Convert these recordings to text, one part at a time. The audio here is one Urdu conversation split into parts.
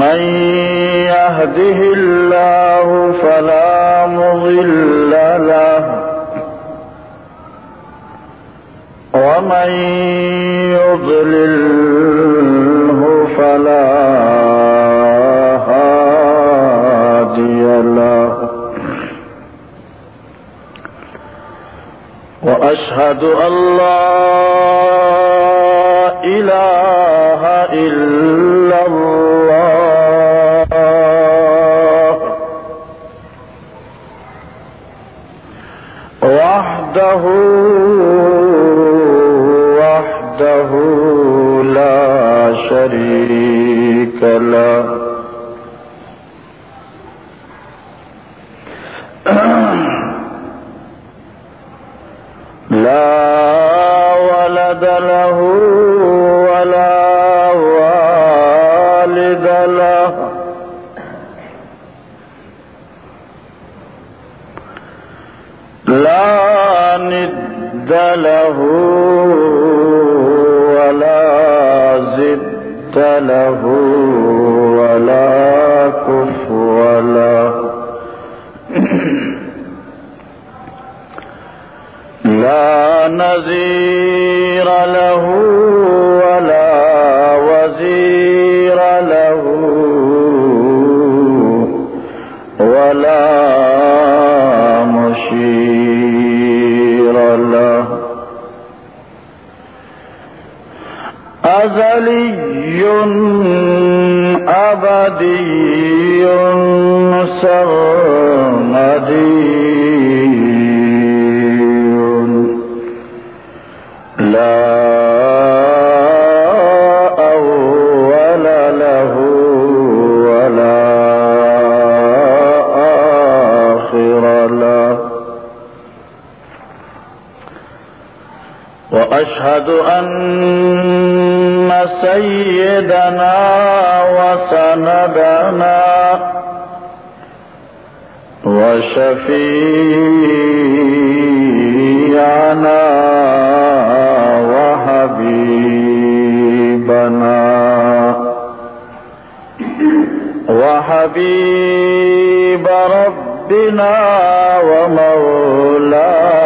من يهده الله فلا مضل له ومن يضلله فلا هادي له وأشهد أن لا إله إلا الله وحده وحده لا شريك له. له أبدي سرمدي لا أول له ولا آخر له وأشهد أن سيدنا وسندنا وشفيعنا وحبيبنا وحبيب ربنا ومولانا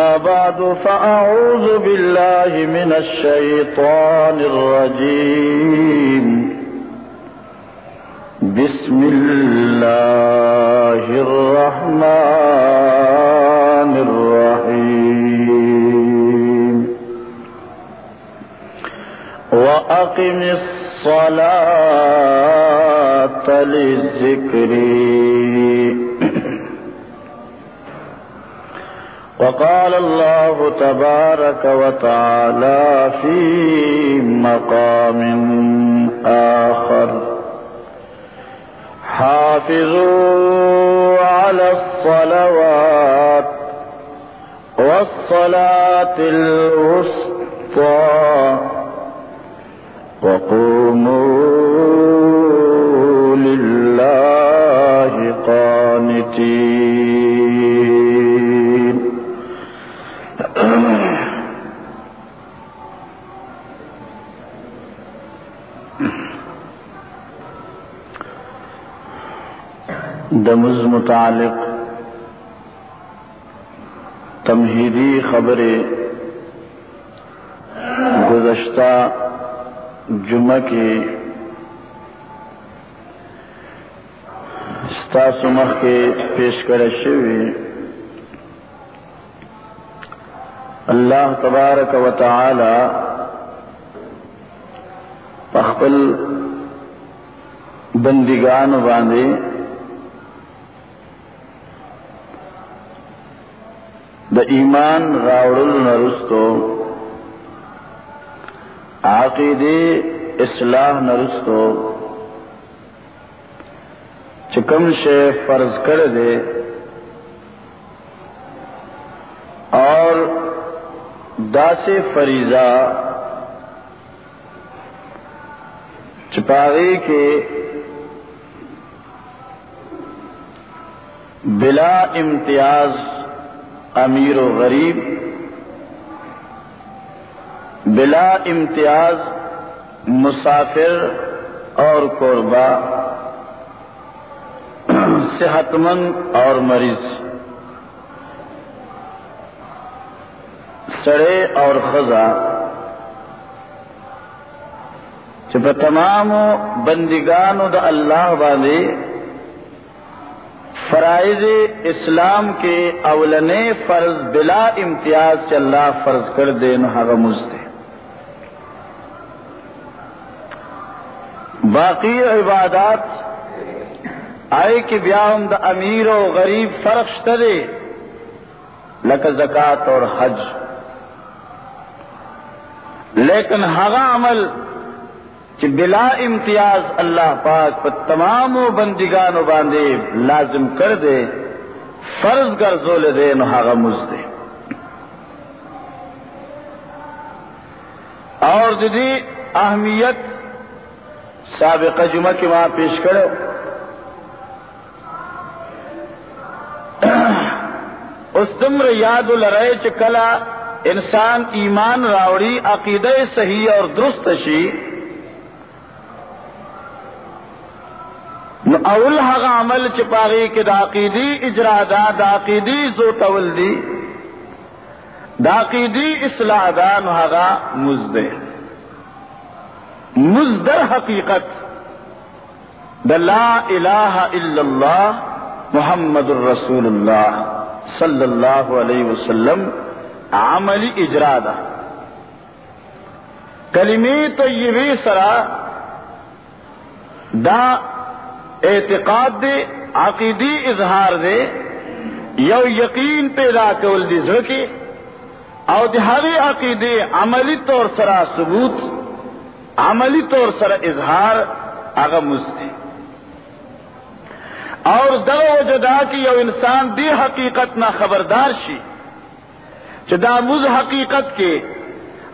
أما بعد فأعوذ بالله من الشيطان الرجيم. بسم الله الرحمن الرحيم. وأقم الصلاة للذكر وقال الله تبارك وتعالى في مقام آخر. حافظوا على الصلوات والصلاة الوسطى. وقوموا دمز متعلق تمہیدی خبریں گزشتہ جمعہ کی سمخ کے پیش کرے شوی اللہ تبارک و تعالی پخپل بندگان باندھے دا ایمان راوڑل نرستو عقیدی اصلاح نرستو چکم شے فرض کر دے اور داس فریضہ چپاغی کے بلا امتیاز امیر و غریب، بلا امتیاز مسافر اور قربا صحت مند اور مریض۔ سڑے اور خزاں۔ چپ تمام بندگان دا اللہ والے فرائض اسلام کے اولن فرض بلا امتیاز سے اللہ فرض کر دے نہ مجھ باقی عبادات، آئے کہ بیاہم دا امیر و غریب فرق شترے لک زکات اور حج۔ لیکن ہگا عمل کہ بلا امتیاز اللہ پاک پر تمام و بندگان و باندھے لازم کر دے، فرض کر زول دے نہاغا مز دے۔ اور دیدی اہمیت سابق جمعہ کی وہاں پیش کرو۔ اس دمر یاد الرے چکلا انسان ایمان راوڑی عقید صحیح اور درست شی۔ اول حق عمل چپاغی کے داقیدی اجرادا داقیدی زو طول دی داقیدی اصلاح دا نہگا مزدے مزدر حقیقت دا لا الہ الا اللہ محمد الرسول اللہ صلی اللہ علیہ وسلم عملی اجرادا کلمی تو یہ سرا دا اعتقاد دے، عقیدی اظہار دے، یو یقین پیدا کول دی زرکی او دہاری عقیدے عملی طور سرا ثبوت، عملی طور سرا اظہار اغمز دے۔ اور دو وجدا کی یو انسان دی حقیقت نہ خبردار شی چدا مز حقیقت کے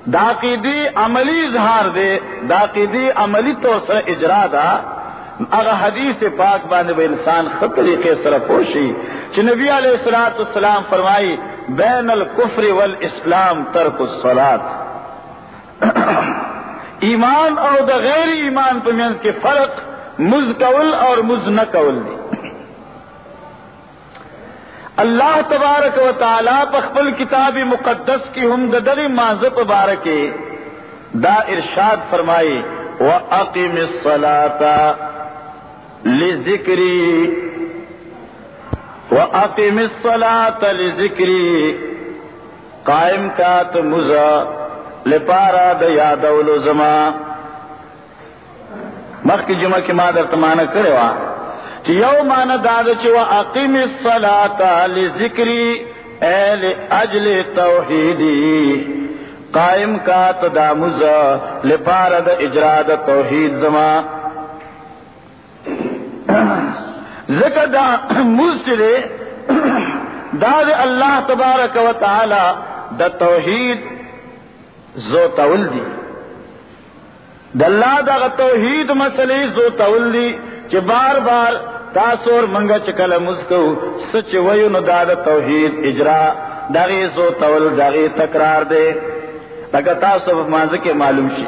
داقیدی عملی اظہار دے داقیدی عملی طور سر اجرا دا۔ اگر حدیث پاک باندھ بے انسان خط طریقے سر پوشی چ نبی علیہ السلاط السلام فرمائی، بین الکفر والاسلام ترک الصلاط ایمان اور دا غیر ایمان پمینس کے فرق مز قول اور مز نہ قول دی. اللہ تبارک و تعالی پخبل کتاب مقدس کی ہم ددری ماضب بارکے دا ارشاد فرمائی و عقیم سلاتا لذکری و عقیم سلاتا لذکری قائم کا تو مزا لپارا د یاد زما مخ کی جمعہ کی ماں درتمانہ کرے وا یو مان داد چو عقیم الصلاة لذکری اے اجل توحیدی قائم کا تدامز لپارد اجراد توحید زما ذکر دا مزرے داد اللہ تبارک و تعالی دا توحید زو تول دی دلہ دا توحید مسئلے زو تول دی کہ بار بار تاسور منگا چکل مسکو سچ ویو نو داد توحید اجرا داغی سو تول داغی تکرار دے۔ لگا تاسو مانز کے معلوم شی۔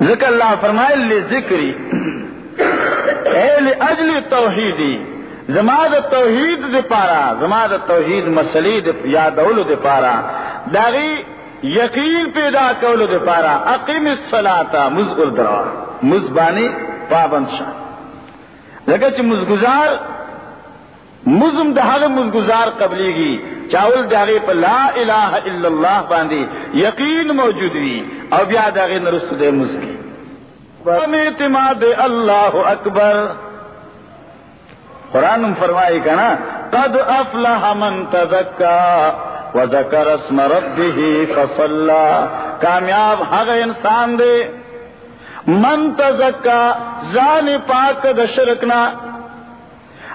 ذکر اللہ فرمائے لی ذکری اے لی اجل توحیدی۔ زماد توحید دے پارا، زماد توحید مسلی دے، یادولو دے پارا۔ داغی یقین پیدا کولو دے پارا۔ اقیم الصلاة مزغل دروا مزبانی پابند شاہ لگا چی مزگزار، مزم دہاغ مزگزار قبلی گی چاول داغی پا لا الہ الا اللہ باندی یقین موجود بھی او بیا داغی نرست دے مزگی. اعتماد اللہ اکبر. قرآن فرمائی کنا قد افلح من تذکا وذکر اسم ربه فصلا. کامیاب حق انسان دے. من تذکا زان پاک د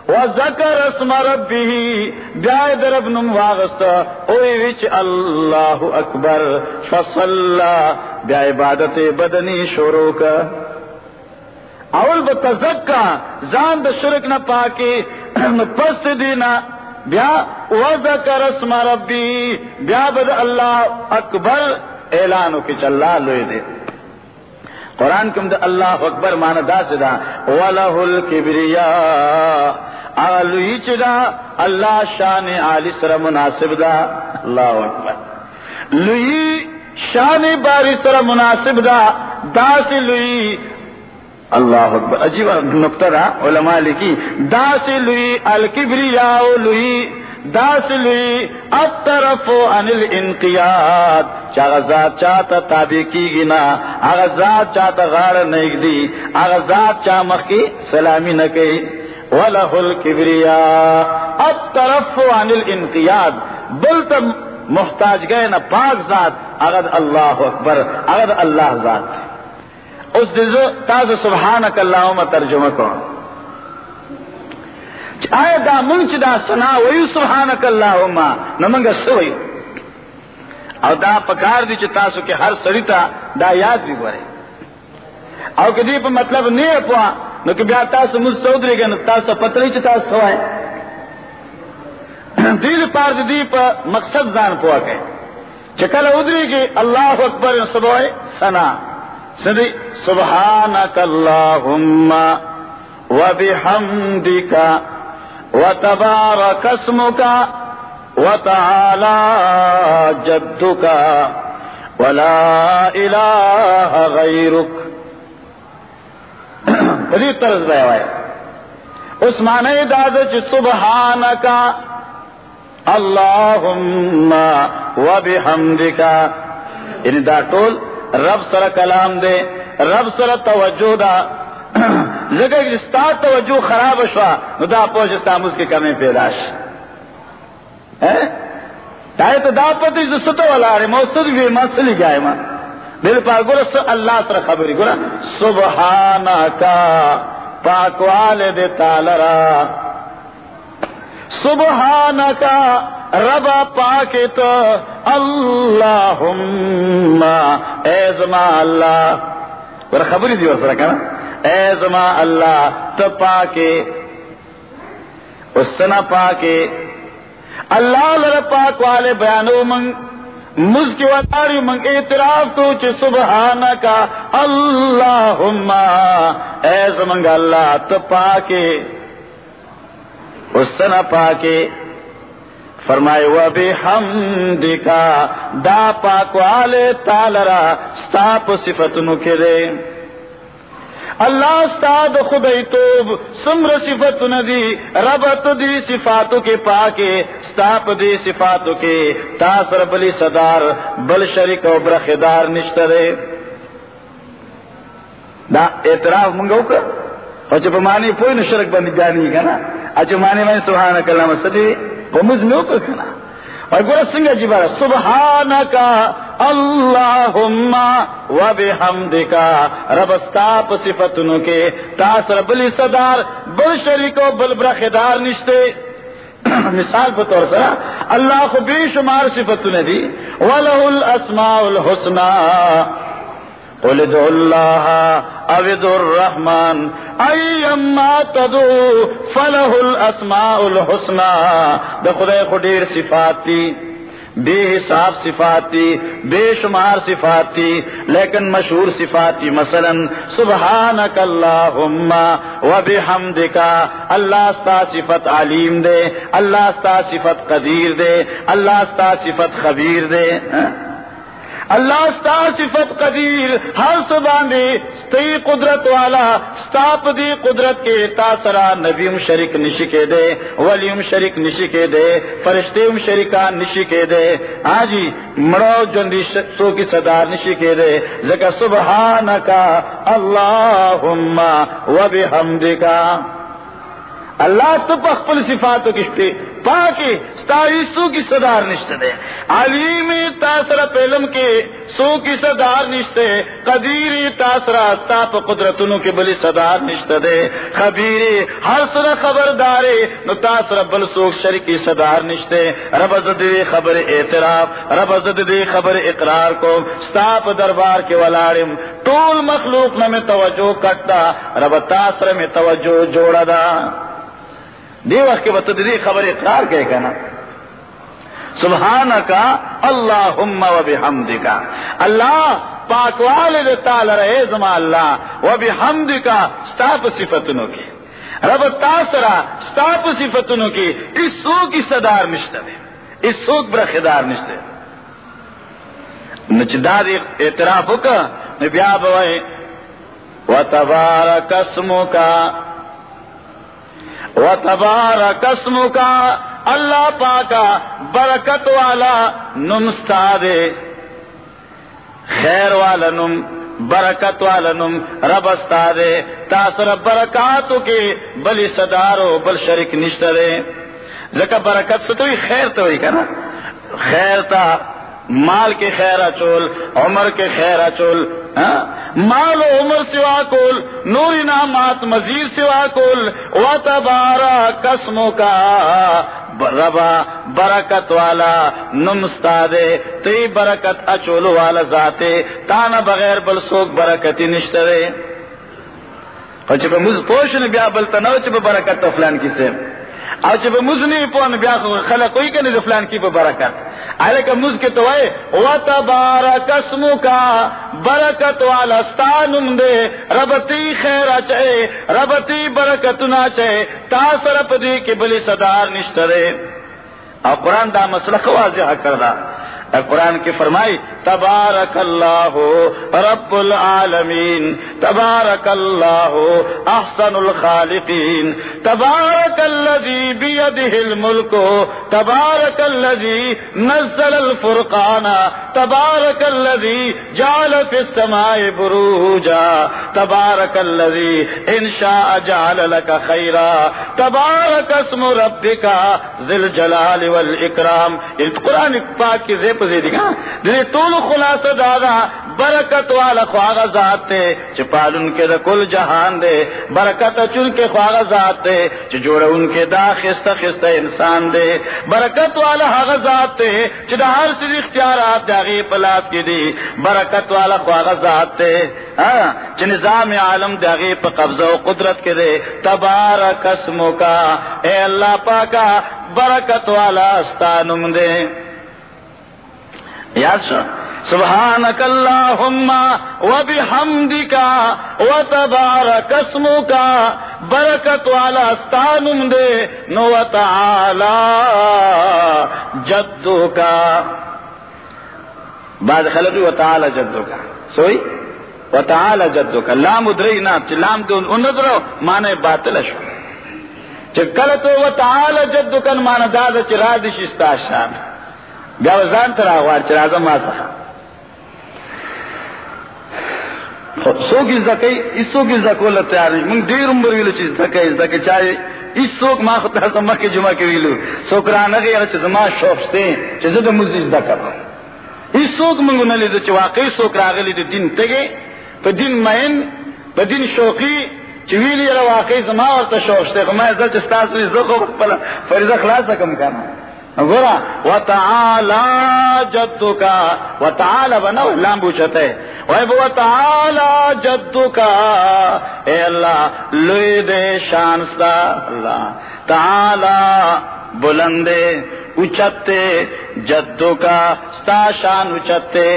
شرکنا وذکر اسم ربه. بیای درب نم واغستا اوی وچ اللہ اکبر. فصلا. بیا عبادت بدنی شروع کا. اول بتزکا زان د شرک نہ پاکی. پس دینا. بیا وذکر اسم ربی بیا بد اللہ اکبر. اعلانو کی چلا لوی دے. قرآن کم دا اللہ اکبر مانا دا سدا. ولہ الکبریا آلوی چدا اللہ شان عالی سر مناسب دا۔ اللہ اکبر۔ لوی شان باری سر مناسب دا۔ دا سی لوی اللہ اکبر۔ عجیب نقطہ علماء لکی دا سے لوی الکبریا لوی دا سے لوی اب طرف انل انقیاد چاغذات چاہتا تابع کی گنا اغزاد چاہتا غار نہیں دی۔ اغزاد چاہ مخی سلامی نہ کہی۔ ولہ الکبریا اب طرف انل انقیاد بل تم محتاج گئے نہ پاک ذات اغد اللہ اکبر اغد اللہ ذات۔ اس دزو تاز سبحانک اللہم ترجمہ کو۔ آیا دا منچ دا سنا ویو سبحانک اللہم نمنگا سوئی او دا پکار دی چی تاسو کے ہر سڑی تا دا یاد بھی گورے او کدی پا مطلب نہیں پوا نو کہ بیا تاسو مجھ سودری گا نو تاسو پتری چی تاسو سوائے دید پار دی پا مقصد زان پوا کے چکل ادری کی اللہ اکبر سبوئے سنا سدی سبحانك اللهم وبحمدك وتبارك اسمك وتعالى جدك ولا إله غيرك بڑی طرز رہے اس معنی داد سبحان کا اللہ و بحمدکا یعنی دا ٹول رب سر کلام دے، رب سر توجہ دا۔ جگہ جستا توجہ خراب شوا، نو دا پوچھتا مجھ کے کمی پیداش تائے تو دا پتی جو ستو والا رہے موسد بھی مسلی جائے ماں۔ دل پا گورا سو اللہ سر خبری گورا سبحانا کا پاک والد تالرا سبحانا کا ربا پاکے تو۔ اللہ ایزما اللہ۔ اور خبری دی وسرا کہنا ایزما اللہ، تو پاکے اس نہ پاکے اللہ لر پاک والے بیانو منگ مجھ کی وطاری منگ اعتراف تو چ سبحانہ کا اللہ ایز منگ اللہ تو پاکے، اس نہ پاکے۔ فرمائے وہ بھی ہم دکھا دا پاک والے تالرا ستاپ صفت نکرے اللہ استاد خدای توب، سمر صفت ندی ربط دی صفاتو کے پاکے ستاپ دی صفاتو کے تاثر بلی صدار، بل شریک و برخدار نشترے دا اعتراف منگو کا اچھا، اور جب مانی پوئی نشرک بندی جانی کا نا۔ اچھا مانی مانی سبحانک اللہ مسلی پمز میں ہوتا کھنا۔ اور گورا سنگھ جی بارا سبحانہ کا اللہ و بحمد کا ربستاپ صفتنو کے تاثر بلی صدار، بل شریکو بل برخدار نشتے۔ مثال کے طور سے اللہ کو بے شمار صفت نے دی ولہ الاسماء الحسنہ قل ادعوا الله او ادعوا الرحمن ايما تدعو فله الاسماء الحسنى ده خدای خو ډیر صفات دي بے حساب صفاتی، بے شمار صفاتی، لیکن مشہور صفاتی مثلا سبحانک اللہم و بحمدکا اللہ ستا صفت علیم دے، اللہ ستا صفت قدیر دے، اللہ ستا صفت خبیر دے ہاں؟ اللہ ستا صفت قدیر، ہر سباندی ستی قدرت والا، ستاپ دی قدرت کے تاثرا نبیم شریک نشی کے دے ولیم شریک نشی کے دے فرشتیم شریکا نشی کے دے۔ ہاں جی مرو جندی سو کی صدار نشی کے دے۔ زکا سبحانکا، اللہم و بحمدکا۔ اللہ تو پخپل صفاتو کشتے پاکی ستاری سو کی صدار نشتے دے۔ علیم تاثر پیلم کے سو کی صدار نشتے، قدیری تاثر استاپ قدرتنو کے بلی صدار نشتے دے۔ خبیری، ہر سر خبردارے، نو تاثر بل سوک شرکی صدار نشتے۔ رب زد دے خبر اعتراف، رب زد دے خبر اقرار کو ستاپ دربار کے ولارم طول مخلوق میں توجہ کٹتا رب تاثر میں توجہ جوڑا دا دی وقت کے بتدری خبر اقرار کہ کہنا۔ سبحان کا اللہ و بحمد کا اللہ پاکوال تال رہے زما اللہ، و بحمد کا ستاپ صفتنوں کی۔ رب تاثرا ستاپ صفتنوں کی۔ اس سو کی صدار نشتے اس سوک برخدار نشتے نچدار اعتراف کا بیا بوائے و تبارہ قسموں کا و تبار قسم کا اللہ پاکا برکت والا نمستا دے خیر والا نم، برکت والا نم ربستا دے تاثر برکاتو کے بلی صدارو بل شرک نشترے۔ زکا برکت سے تو خیر تو ہی کہنا۔ خیر تا مال کے خیر اچول، عمر کے خیر اچول ہاں؟ مال و عمر سوا کول نور انعامات مزید سوا کول و تبارا قسموں کا ربا، برکت والا نمستا دے، تی برکت اچول والا ذاتے، تانا بغیر بل سوک برکتی نشترے اور چپا مز پوشن بیا بلتا نو چپا برکت او چې اور چپا مزنی پون بیا خو خلک کوئی کنه فلان کی په برکت۔ کا مز کې توای و تبارک اسمو کا برکت والا ستانم دے۔ ربتی خیر اچے ربتی برکت نہ تا تاثر دی کې بلی صدار نشترے۔ او قران دا مسلک واضح کردہ۔ قرآن کی فرمائی تبارک اللہ رب العالمین تبارک اللہ احسن الخالقین تبارک الذی بیدہ الملک تبارک الذی نزل الفرقان تبارک الذی جعل فی السماء بروجا تبارک الذی انشاء جعل لك خیرا، تبارک اسم ربک ذی الجلال والاکرام۔ قرآن پاک کی زیب پزے دیگا دلی طول خلاص دادا برکت والا خواغ ذات تے چپال کے دا کل جہان دے برکت چن کے خواغ ذات تے چوڑ ان کے دا خست خست انسان دے۔ برکت والا حغ ذات تے چدا ہر سی اختیارات داغی پلاس کی دی۔ برکت والا خواغ ذات تے ہاں، چ نظام عالم داغی پا قبضہ و قدرت کے دے۔ تبارک اسمو کا اے اللہ پاکا برکت والا استانم دے۔ یاد سو. سبحانک اللہم و بحمدک و تبارک اسمک. برکت والا استانم دے. نو تعالی جدو کا بعد خلقی و تعالی جدو کا سوئی؟ و تعالی جدو کا لام ادری نا لام دو اندرو مانے باطل شو. چکل تو و تعالی جدو کن مانا دادا چرا دشستا شان بیا وزان تر آغوار چر آزم ما سخا سوک زکی اس سوک زکو اللہ تیار نہیں منگ دیر عمر ویلو چیز زکی زکی چاہے اس سوک ما خود تاسا مکی جمع کے ویلو. سوک رانا گئی اگر چیز ما شوف ستے چیز دا مزیز دا کر اس سوک منگو نلی دا چی واقعی سوک راغلی دا دین تگے پا دین مین پا دین شوقی چی ویلی را واقعی زما ورطا شوف خو ما ازدل چستاسوی زخو فریضا خلاص کم کانا گورا و تعالی جدو کا و تعالی بنا لامبو بوچھتے وہ تعالی جدو کا اے اللہ لوی دے شانستا اللہ تعالی بلندے اچتے جدو کا ستا شان اچتے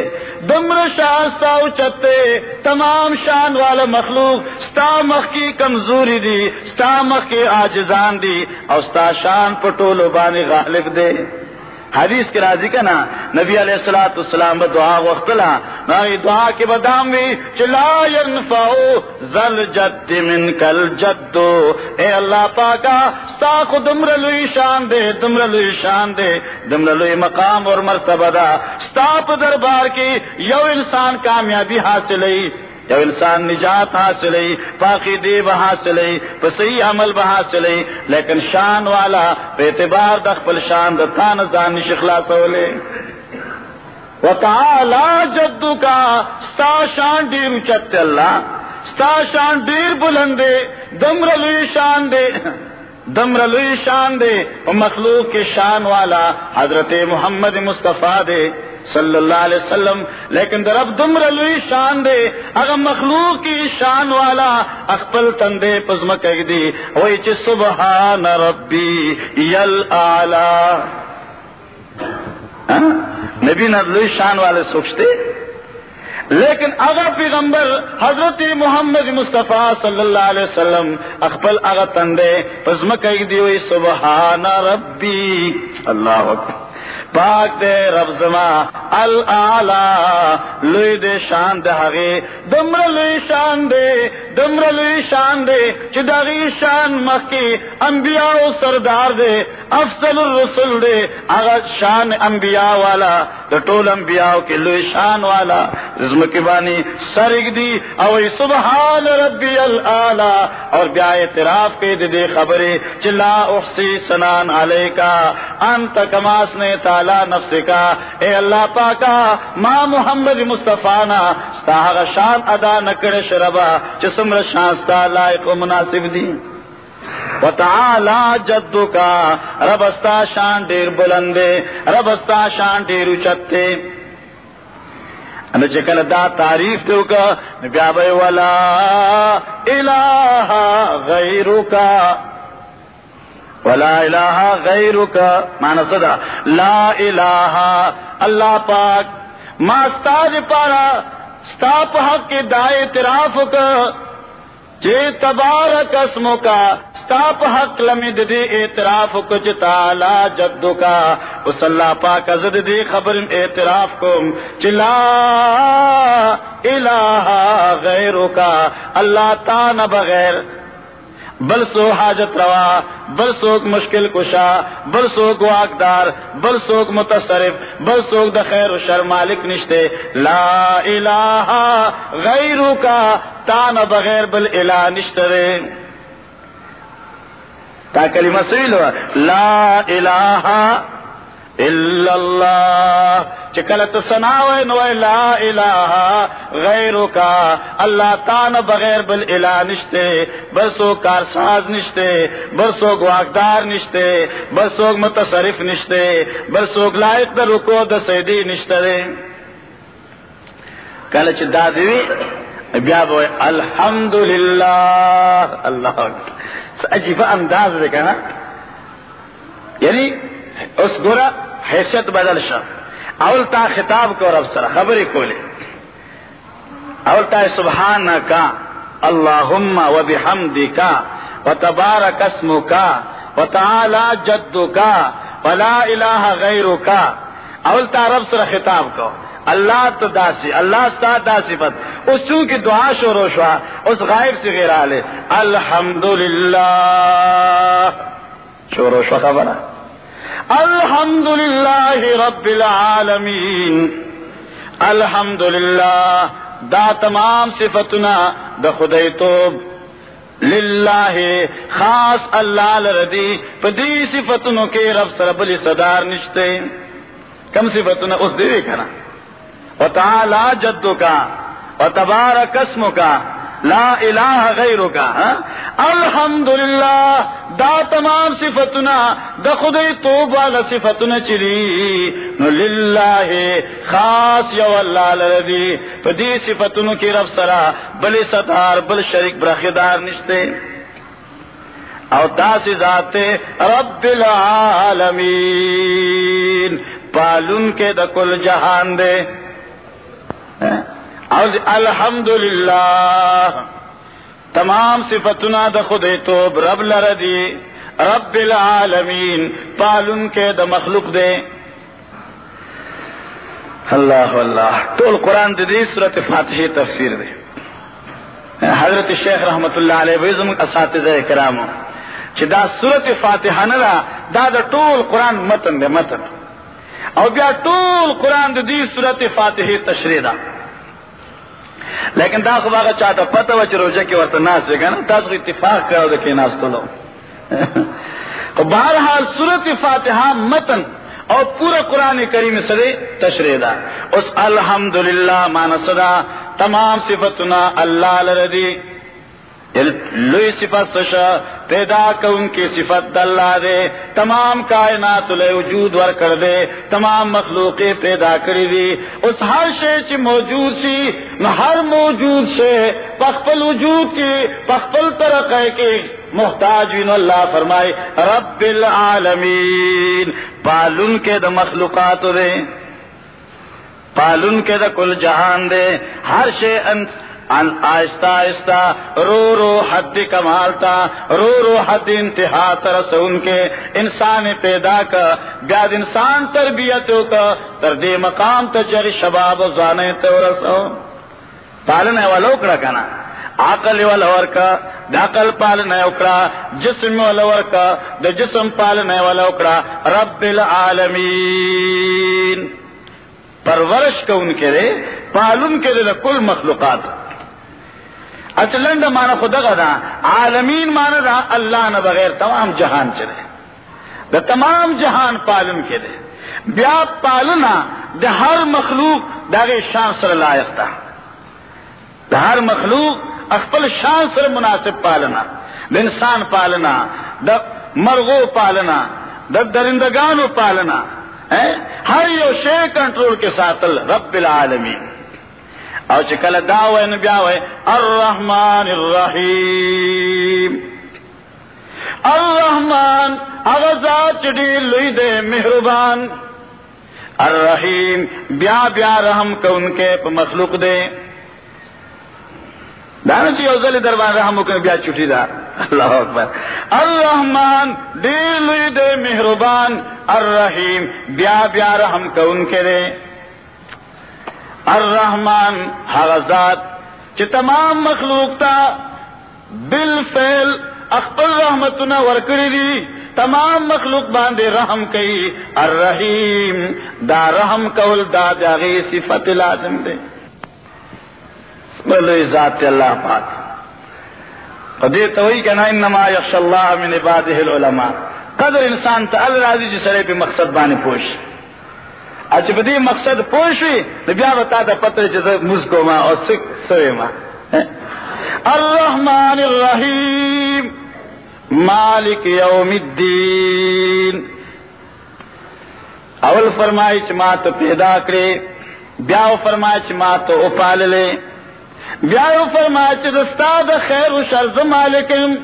دمر شان ستا اچتے تمام شان والا مخلوق ستا مخ کی کمزوری دی، ستا مخ کی آجزان دی، اور ستا شان پٹولو بانی غالب دے۔ حدیث کے راضی کا نا نبی علیہ السلاۃ السلام دعا وختلا دعا کے بدام بھی چلا زل جد من کل جدو. اے اللہ پاکا ساخ دمر لوی شان دے، دمر لوی شان دے، دمر لوی مقام اور مرتبہ دا. ستاپ دربار کی یو انسان کامیابی حاصل جب انسان نجات حاصل پاکی دی حاصل صحیح عمل بحاصل لیکن شان والا اعتبار دخل شان دان زان شخلا سولے وتعالی جدو کا ستا شان ڈیر اچت اللہ، ستا شان ڈیر بلندے دمرلوی شان دے۔ دمر لوی شان دے مخلوق کے شان والا حضرت محمد مصطفیٰ دے۔ صلی اللہ علیہ وسلم، لیکن در اب دم رلوی شان دے اگر مخلوق کی شان والا اخبل تندے پزم دی، وہی چ سبحان ربی یل آلہ۔ ہاں؟ نبی نرلوی شان والے سوچتے لیکن اگر پیغمبر حضرت محمد مصطفیٰ صلی اللہ علیہ وسلم اخبل اگر تندے پزم دی ہوئی سبحان ربی۔ اللہ اکبر۔ پاک دے رب زما لوی دے شان دے ہگے دمر لوی شان دے دمر لوی شان دے چداغی شان مکی انبیاء و سردار دے افضل الرسل دے. اگر شان انبیاء والا تو ٹول انبیاء کے لوی شان والا. رزم کی بانی سرگ دی او سبحان ربی العلا اور بیا اعتراف کے دے, دے خبریں چلا احسی سنان علیہ کا انت کماس نے تعالی نفس کا اے اللہ پاکا ماں محمد مصطفیٰ نا شان ادا نکڑ شربا چسمر شان ستا لائق و مناسب دی۔ وتعالی جدو کا ربستا شان ڈیر بلندے، ربستا شان ڈیر اچتے۔ چکل دا تعریف دو کا بیا بے والا، الہ غیرو کا ولا الہ غیرک مانا صدا لا الہ اللہ پاک، ما استاد پارا ستاپ حق کے دائے اعتراف کا جے تبارک اسمو کا ستاپ حق لمد دی اعتراف کچ تالا جدو کا اس اللہ پاک ازد دی خبر اعتراف کو چلا الہ غیرو کا اللہ تا بغیر بل سو حاجت روا، بل سوک مشکل کشا، بل سوک واقدار، بل سوک متصرف، بل سوک د خیر و شر مالک نشتے۔ لا الہ غیرو کا تان بغیر بل الہ نشترے تا کلمہ سویل لا الہ اللہ چکل تو سناوے نو لا الہ غیرو کا اللہ تان بغیر بل الہ نشتے. برسو کار ساز نشتے. برسو گواکدار نشتے. برسو متصرف نشتے. برسو لائق دا رکو دا سیدی نشتے کل دادوی بیا بوئے الحمد للہ اللہ عجیب انداز دے کہنا. یعنی اس گورا حیثیت بدل شا اول تا خطاب کو رب سر، خبری کو لے اول تا سبحان کا اللہ و بحمدی کا و تبارک اسم کا و تعالی جد کا ولا الہ غیر کا اول تا رب سر خطاب کو اللہ تو داسی، اللہ ستا داسی پت. اس چون کی دعا شروع شوا، اس غائب سے غیر آلے. الحمد للہ شروع شوا خبر ہے الحمد للہ رب العالمین الحمد للہ دا تمام صفتنا دا خدای توب للہ خاص اللہ لردی پدی صفتنوں کے رب سر بلی صدار نشتے کم صفتنا اس دے کنا و تعالی جدو کا و تبارک اسم کا لا الہ غیر کا ہاں؟ الحمد للہ دا تمام صفتنا، دا خود تو والا صفتنا چلی. نو للہ خاص یو اللہ لردی فدی صفتنو کی رب سرا، بل ستار، بل شریک برخدار نشتے. او داس ذات رب العالمین پالن کے دکل جہان دے. ہاں؟ الحمد للہ تمام صفتنا د خود تو رب لردی رب العالمین، پالن کے د مخلوق دے۔ اللہ اللہ، ٹول قرآن ددی صورت فاتح تفسیر دے۔ حضرت شیخ رحمت اللہ علیہ وزم اساتذہ کرام چدا صورت فاتحہ نرا دا دا ٹول قرآن متن دے متن۔ او بیا ټول قرآن د صورت فاتحه تشریح ده لیکن دا خو هغه چاته پته و چې روزه کې ورته ناس وګنه تاسو اتفاق کړو د کې ناس تلو تو بہرحال صورت فاتحہ متن اور پورا قرآن کریم سرے تشریح دا اس الحمد للہ مانسدا تمام صفتنا اللہ لردی یعنی لوی صفت سشا پیدا کن کی صفت اللہ دے تمام کائنات لے وجود ور کر دے تمام مخلوق پیدا کری دی اس ہر شے چ موجود سی ہر موجود سے پخپل وجود کی پخپل ترقے کی محتاج وین اللہ فرمائے رب العالمین پالن کے د مخلوقات دے پالن کے دا کل جہان دے ہر شے انت ان آہستہ آہستہ رو رو حد کمال تا، رو رو حد انتہا ترس ان کے۔ انسان پیدا کا، بیاد انسان تربیتوں کا۔ تردی مقام تجر شباب زانے تو رسو پالنے والا اکڑا کنا عقل والا کا دقل پالنے اکڑا، جسم والا کا دا جسم پالنے والا اکڑا۔ رب العالمین۔ پرورش کا ان کے رے پالن کے رے کل مخلوقات۔ اچلنڈ مانا خدا دا عالمین مانا دا اللہ نہ بغیر تمام جہان چلے. دا تمام جہان پالن کے دے. بیا پالنا دا ہر مخلوق داغے شان سر لائق تھا دا ہر مخلوق اخبل شان سر مناسب پالنا. دا انسان پالنا، دا مرغو پالنا، دا درندگانو پالنا ہر یو شے کنٹرول کے ساتھ رب العالمین. او چکل داوے نبیاوے الرحمن الرحیم. الرحمن اغزاد چڈی لئی دے مہربان الرحیم، بیا بیا رحم کو ان کے مخلوق دے دانا چی اوزل دربان رحم کو بیا چٹھی دا اللہ اکبر. الرحمن دیر لئی دے مہربان الرحیم، بیا بیا رحم کو ان کے دے الرحمن حغزات چ تمام مخلوق تا بل فیل اخبر رحمتنا ورکری دی تمام مخلوق باندے رحم کئی الرحیم، دا رحم کول دا جاغی صفت لازم دے بلو ذات اللہ پاک. قدیر توئی کہنا انما یخش اللہ من عباده العلماء. قدر انسان تا الراضی جسرے پہ مقصد بانے پوش اچبدی مقصد پوشی بیا بتا دا پتر جز مسکو ما اور سکھ سوے ما الرحمن الرحیم. مالک یوم الدین. اول فرمائی چ ما تو پیدا کرے بیا فرمائی چ ما تو اپال لے بیا فرمائی چ دستا خیر و شر مالکم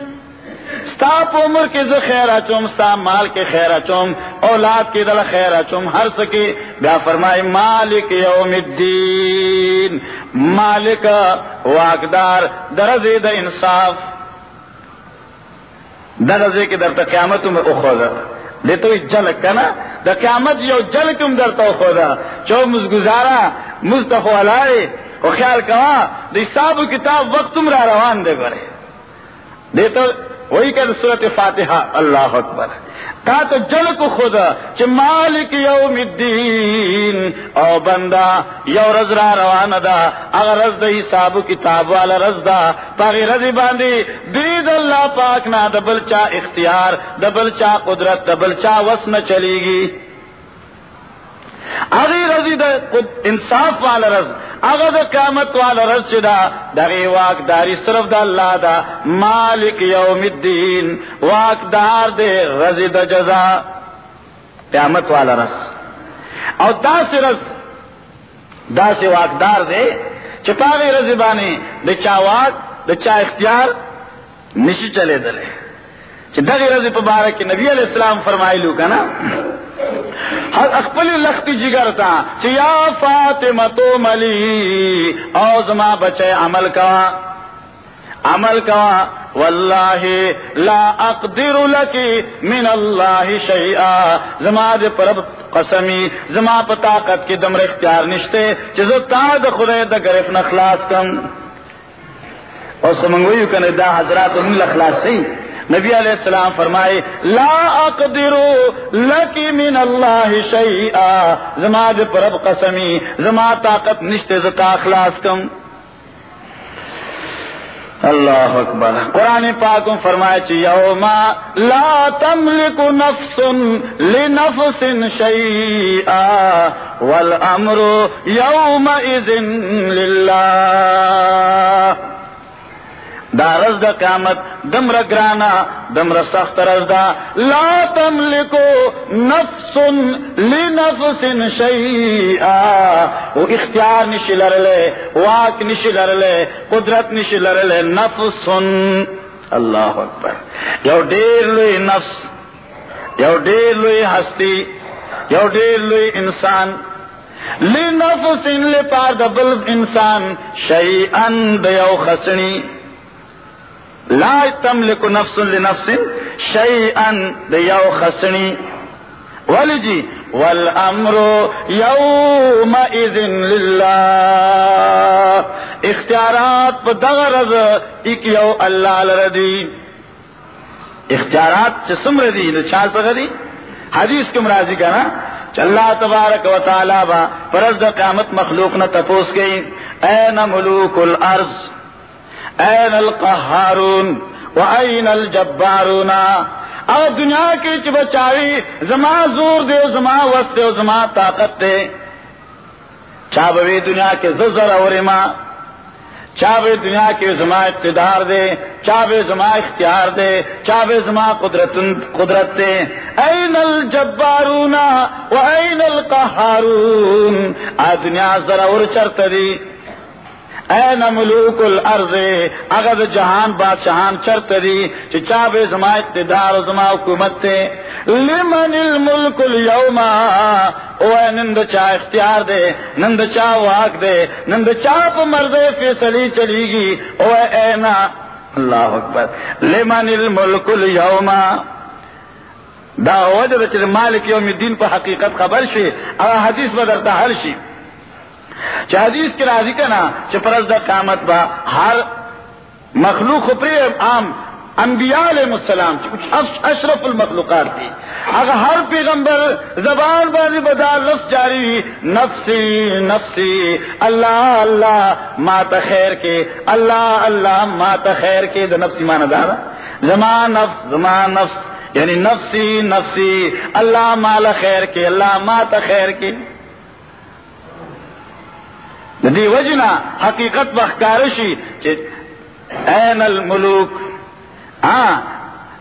ستاپ عمر کے ز خیرا چوم ستا مال کے خیرا چوم اولاد کی دل خیرا چوم ہر سکی۔ بیا فرمائے مالک یوم الدین، مالک واقدار درزے د انصاف۔ درزے کے در قیامت میں اخودا دے تو جلک کا نا؟ دا قیامت یو جل کم در تو خدا چو مز گزارا مستخو علائے او خیال کوا دا حساب کتاب وقت تم را روان دے گرے دے تو وہی کہ صورت فاتحہ، اللہ اکبر۔ کا تو جل کو خدا چ مالک یوم الدین۔ او بندہ، یو رز را روان دا۔ اگر رز دا حساب کتاب والا رز دا۔ پاگی رزی باندی دید اللہ پاک نا، دبل چا اختیار، دبل چا قدرت، دبل چا وس نہ چلی گی اگی رضی دا انصاف والا رز اگر دا قیامت والا رز چدا دغی واقداری صرف دا اللہ دا، مالک یوم الدین، واقدار دے رضی دا جزا، قیامت والا رز اور دا سے رز دا سے واقدار دے چپاگی رضی بانی دا چا واق دا چا اختیار نشی چلے دلے۔ دغی رضی پبارک نبی علیہ السلام فرمائلو کا نا اخبل لختی جگر تھا یا فاطمہ تو ملی اوزما بچے عمل کا۔ عمل کا۔ واللہ لا اقدر لکی من اللہ شیئا۔ زما دے پرب قسمی، زما پا طاقت کی دمر اختیار نشتے چیزو تا دا خدای دا گرف نخلاص کم اور سمنگویو کنے دا حضرات من لخلاص سی نبی علیہ السلام فرمائے، لا اقدر لکی من اللہ شیئا۔ زما دے پرب قسمی، زما طاقت نشتے، زتا اخلاص کم۔ اللہ اکبر۔ قرآن پاک فرمائے چی، یوما لا تملک نفس لنفس شیئا والامر یومئذ للہ۔ دا رز دا قیامت دمر گرانا دمر سخت رز دا لا تملکو نفس لنفس شیئا۔ وہ اختیار نشی لرلے واک نشی لرلے قدرت نشی لرلے نفس۔ اللہ اکبر۔ یو دیر لوی نفس، یو دیر لوی ہستی، یو دیر لوی انسان۔ لنفس لپار دا بل انسان شیئن دیو خسنی۔ لا تم تملک نفس لنفس شیئا دیو خسنی۔ ولی جی والامر یومئذ للہ۔ اختیارات پا دغرز ایک یو اللہ لردی۔ اختیارات چه سمر دی دا چا حدیث کم راضی کنا؟ اللہ تبارک و تعالی با پرز قیامت مخلوق نہ تپوس گئی۔ این ملوک الارض۔ این القہارون و این الجبارون؟ اور دنیا کی چبچاوی زما زور دے زما وس دے زما طاقت دے. چابوی دنیا کے زر اور ماں چاوے دنیا کے زما اقتدار دے؟ چاوے زما اختیار دے؟ چاوے زما قدرت قدرت دے؟ این الجبارون و این القہارون آ دنیا ذرا اور چرت دی. اے ملوک الارض، اگر جہان بادشاہان چرت دی چا بے زما اقتدار زما حکومت تے۔ لمن الملک اليوم او نند چا اختیار دے، نند چا واق دے، نند چا پ مرد فیصلی چلی گی۔ او اینا اللہ اکبر۔ لمن الملک اليوم دا وجہ چل مالک یوم الدین پر حقیقت خبر شی اور حدیث بدرتا ہر شی۔ حدیث کی راضی کا نا چپرز دا قامت با ہر مخلوق پر عام انبیاء علیہ السلام اشرف المخلوقات تھی۔ اگر ہر پیغمبر زبان بازی بدا لفظ جاری نفسی نفسی، اللہ اللہ مات خیر کے، اللہ اللہ مات خیر کے، دا نفسی مانا دارا زمان نفس زمان نفس یعنی نفسی نفسی، اللہ مال خیر کے، اللہ مات خیر کے۔ دی وجنا حقیقت بخکارشی این الملوک ہاں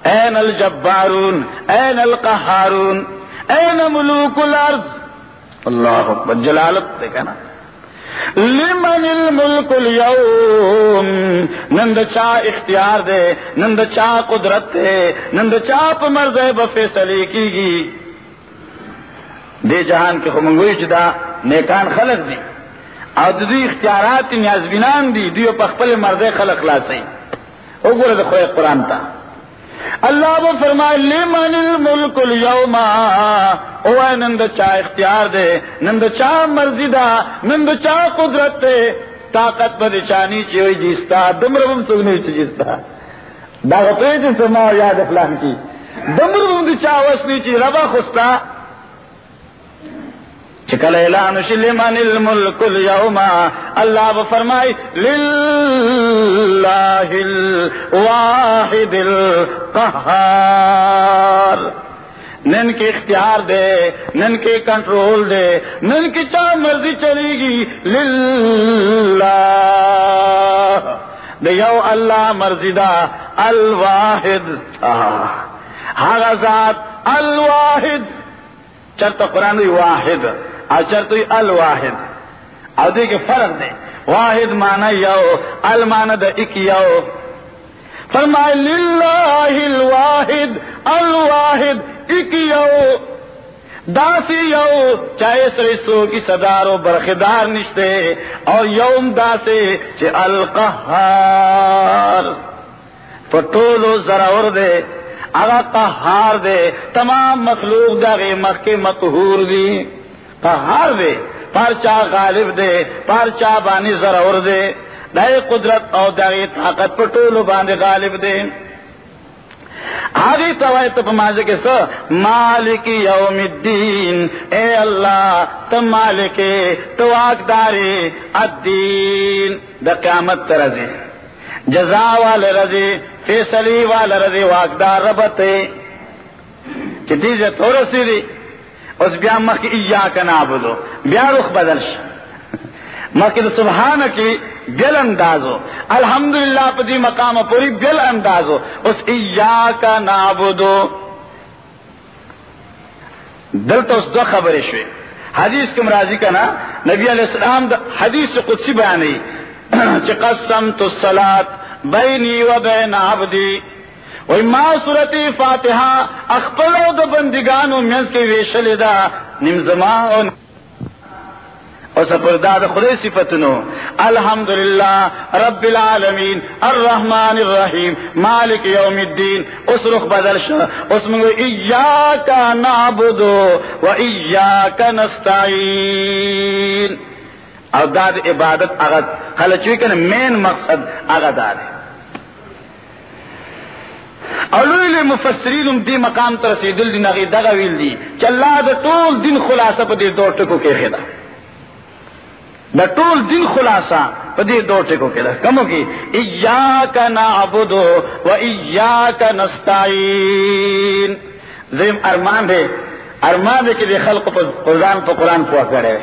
این الجبارون، این القہارون این ملوک الارض. اللہ اکبر، جلالت دیکھا نا لمن الملک اليوم؟ نند چا اختیار دے نند چا قدرت دے نند چا پا مرض بفیصلی کی گی دے جہان کے خمنگوی جدا نیکان خلق دی او دی اختیارات نیازبینان دی دیو پخپل مرد خلق لاسئی او گورا دا قرآن تا اللہ وہ فرمائے لمن الملک اليوم؟ او اے نند چا اختیار دے نند چا مرضی دا نند چا قدرت دے طاقت پر چانی چی ہوئی جیستا دمر سگنی چی جیستا دا غطوی چی سما یاد افلان کی دمر بم چا وسنی چی ربا خستا چکل اعلان شلمن الملک اليوم اللہ فرمائی، للہ الواحد القہار۔ نن کے اختیار دے، نن کے کنٹرول دے، نن کی چاہ مرضی چلے گی، للہ۔ دے یو اللہ مرضی دا، الواحد۔ ہر ہاں، ہاں، ذات الواحد۔ چرتا قرآن واحد۔ اچر تو الواحد۔ ادے کے فرق دے واحد مانا یو المانا دا اک یو فرمائے، للہ الواحد الواحد ایک یو داسی یو چاہے سرسو کی صدارو برخدار نشتے، اور یوم داسے چے القہار۔ پٹولو ذرا دے، اگا قہار دے، تمام مخلوق دا غی مخ کے مقہور دی۔ قہار دے، پارچا غالب دے، پارچا بانی ذرا دے۔ دائے قدرت اور دائے طاقت پٹولو باندے غالب دے۔ آگے تو ماضی کے سو، مالک یوم الدین، اے اللہ تم مالک، تو آگداری الدین۔ دا قیامت رضی۔ جزا والے رضی، فیصلی والے رضی، واقدار ربتے کتنی سے تھوڑا سی دی۔ اس بیا مخ ایا کا نابودو. بیا رخ بدلش مکہ سبحان کی بل اندازو. الحمد للہ پدی مقام پوری بل اندازو. اس ایا کا نابودو. دل تو اس دو خبر شوی. حدیث کے مراضی کا نا نبی علیہ السلام حدیث سے قدسی بیانی. قسم تو سلاد بینی و بین عبدی. وی ما صورتی فاتحہ اخبرو دو بندگانو منز کے ویشل دا نم زمان اور سپرداد خدے صفتنو۔ الحمد للہ رب العالمین، الرحمن الرحیم، مالک یوم الدین، اس رخ بدل شاہ اس میں ایاک نعبدو و ایاک نستعین۔ اور داد عبادت اغد خلچوی کن مین مقصد اغد آدھے اولوی مفسرین دی مقام ترسی دل دی نغی دغویل دی چلا دا طول دن خلاصہ پا دی دو ٹکو کے خدا دا ٹول دن خلاصہ پدی دو ٹکو کے دا کمو کی ایاک نعبدو و ایاک نستعین. زیم ارمان دے ارمان دے کہ دے خلق پا قرآن پا قرآن پوا کرے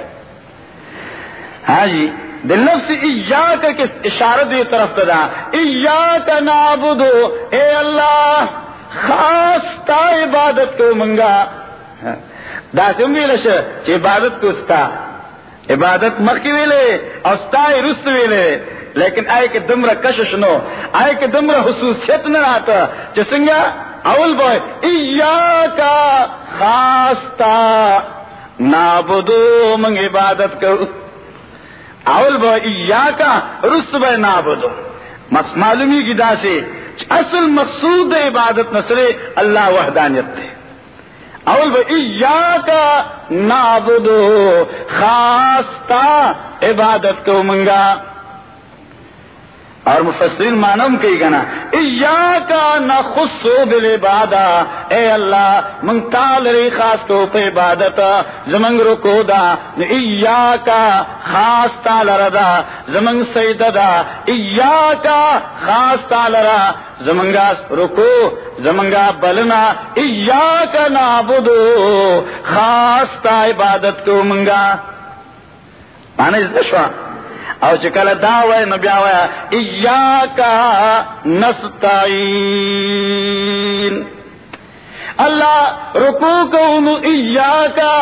ہاں جی دل نفس ایاک کے اشارت دی طرف تدا. ایاک نعبدو اے اللہ، خاص تا عبادت کو منگا. دا سمگی لشا چی عبادت کو ستا. عبادت مکی ویلے اور ستائی رست ویلے. لیکن آئے کہ دمرا کشش نو، آئے کہ دمرا حصوصیت نہ آتا. جسنگا اول بوئے ایاکا خاصتا نابدو منگ عبادت کرو. اول بوئے ایاکا رست بے نابدو معلومی کی دا سے اصل مقصود عبادت نصر اللہ وحدانیت دے. اول کا نابدو خاص تا عبادت کو منگا. اور مفسرین مانم کی گنا ایا کا نہ خصو بل بادا اے اللہ، منگ تال ری خاص کو پہ عبادت، زمنگ رکو دا ایا کا خاص تال ردا زمنگ سید دا ایا کا خاص تال را، زمنگا رکو، زمنگا بلنا ایا کا نابدو خاص تا عبادت کو منگا. مانا اس دشوا او چکل دا وی نبیا ویا ایاکا نستعین. اللہ رکو کونو ایاکا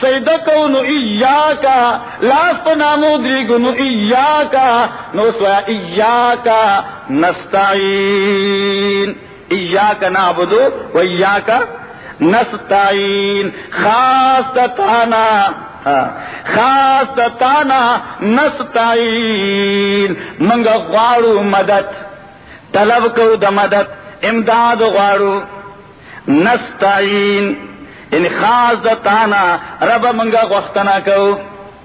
سید کونو ایاکا. لاس پا نامو دری گنو ایاکا. نو سویا ایاکا نستعین. ایاکا نابدو و ایاکا نستعین، خاص تتانا ہاں، خاص تانا نستعین، منگا غارو مدد، طلب کو دا مدد، امداد غارو نستعین ان خاص تانا، رب منگا وقتنا کو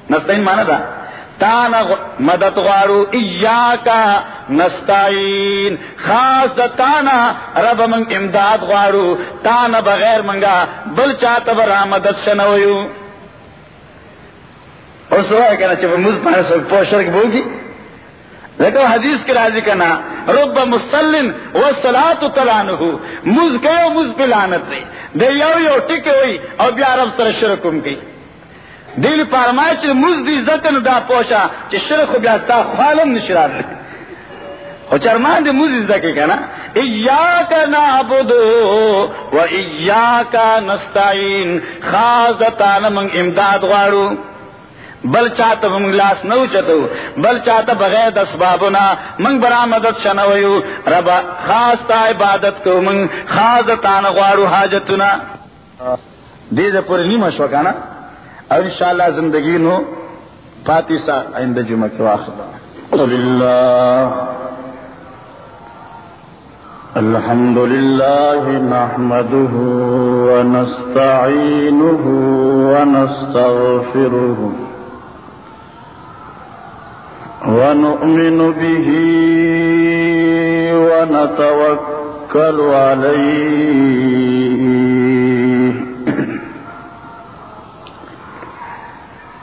نستعین مانا دا؟ تانا مدد غارو، ایاکا نستعین. خاص تانا رب منگ امداد غارو، تانا بغیر منگا بل چاہتا برا مدد شنویو. اور سو ہے کہنا چاہیے مز پانے سو پوشر کی بوگی لیکن حدیث کے راضی کہنا رب مسلم وہ سلا تو تلان ہو مز کے مز پہ لانت نہیں دے یو یو ٹک ہوئی، اور بیا رب سر شرکم کی. دل پارمائے چھ مز دی زتن دا پوشا چھ شرک بیا تا خالم نشرار لی اور چرمان دے مز ازدہ کی کہنا، ایاک نعبدو و ایاک نستعین خاص تانا من امداد غارو بل چاہتا منگ لاس نو چتو، بل چاہتا بغیر دس بابنا منگ برا مدد شنویو ربا خاص تا عبادت کو منگ خاص تان غوارو حاجتنا دے پوری نیم شوکانا اور انشاءاللہ زندگی نو پاتی سا عند جمعہ کے واخر للہ الحمد لله نحمده ونستعينه ونستغفره ونؤمن به ونتوكل عليه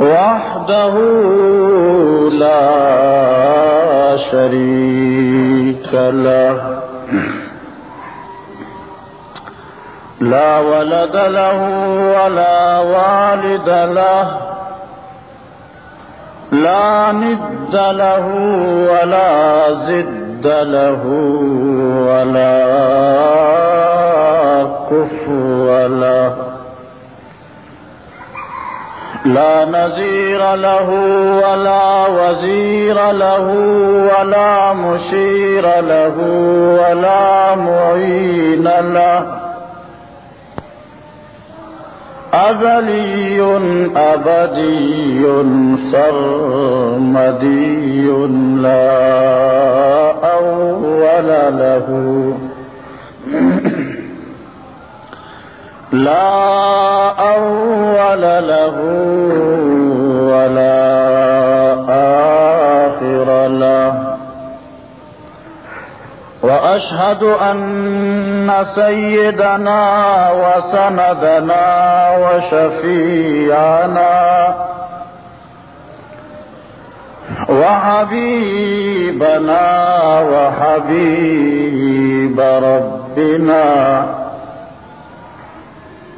وحده لا شريك له. لا ولد له ولا والد له. لا ند له ولا زد له ولا كفو له. لا نزير له ولا وزير له ولا مشير له ولا معين له أزلي أبدي سرمدي لا أول له لا أول له ولا آخر له. وأشهد أن سيدنا وسندنا وشفيعنا وحبيبنا وحبيب ربنا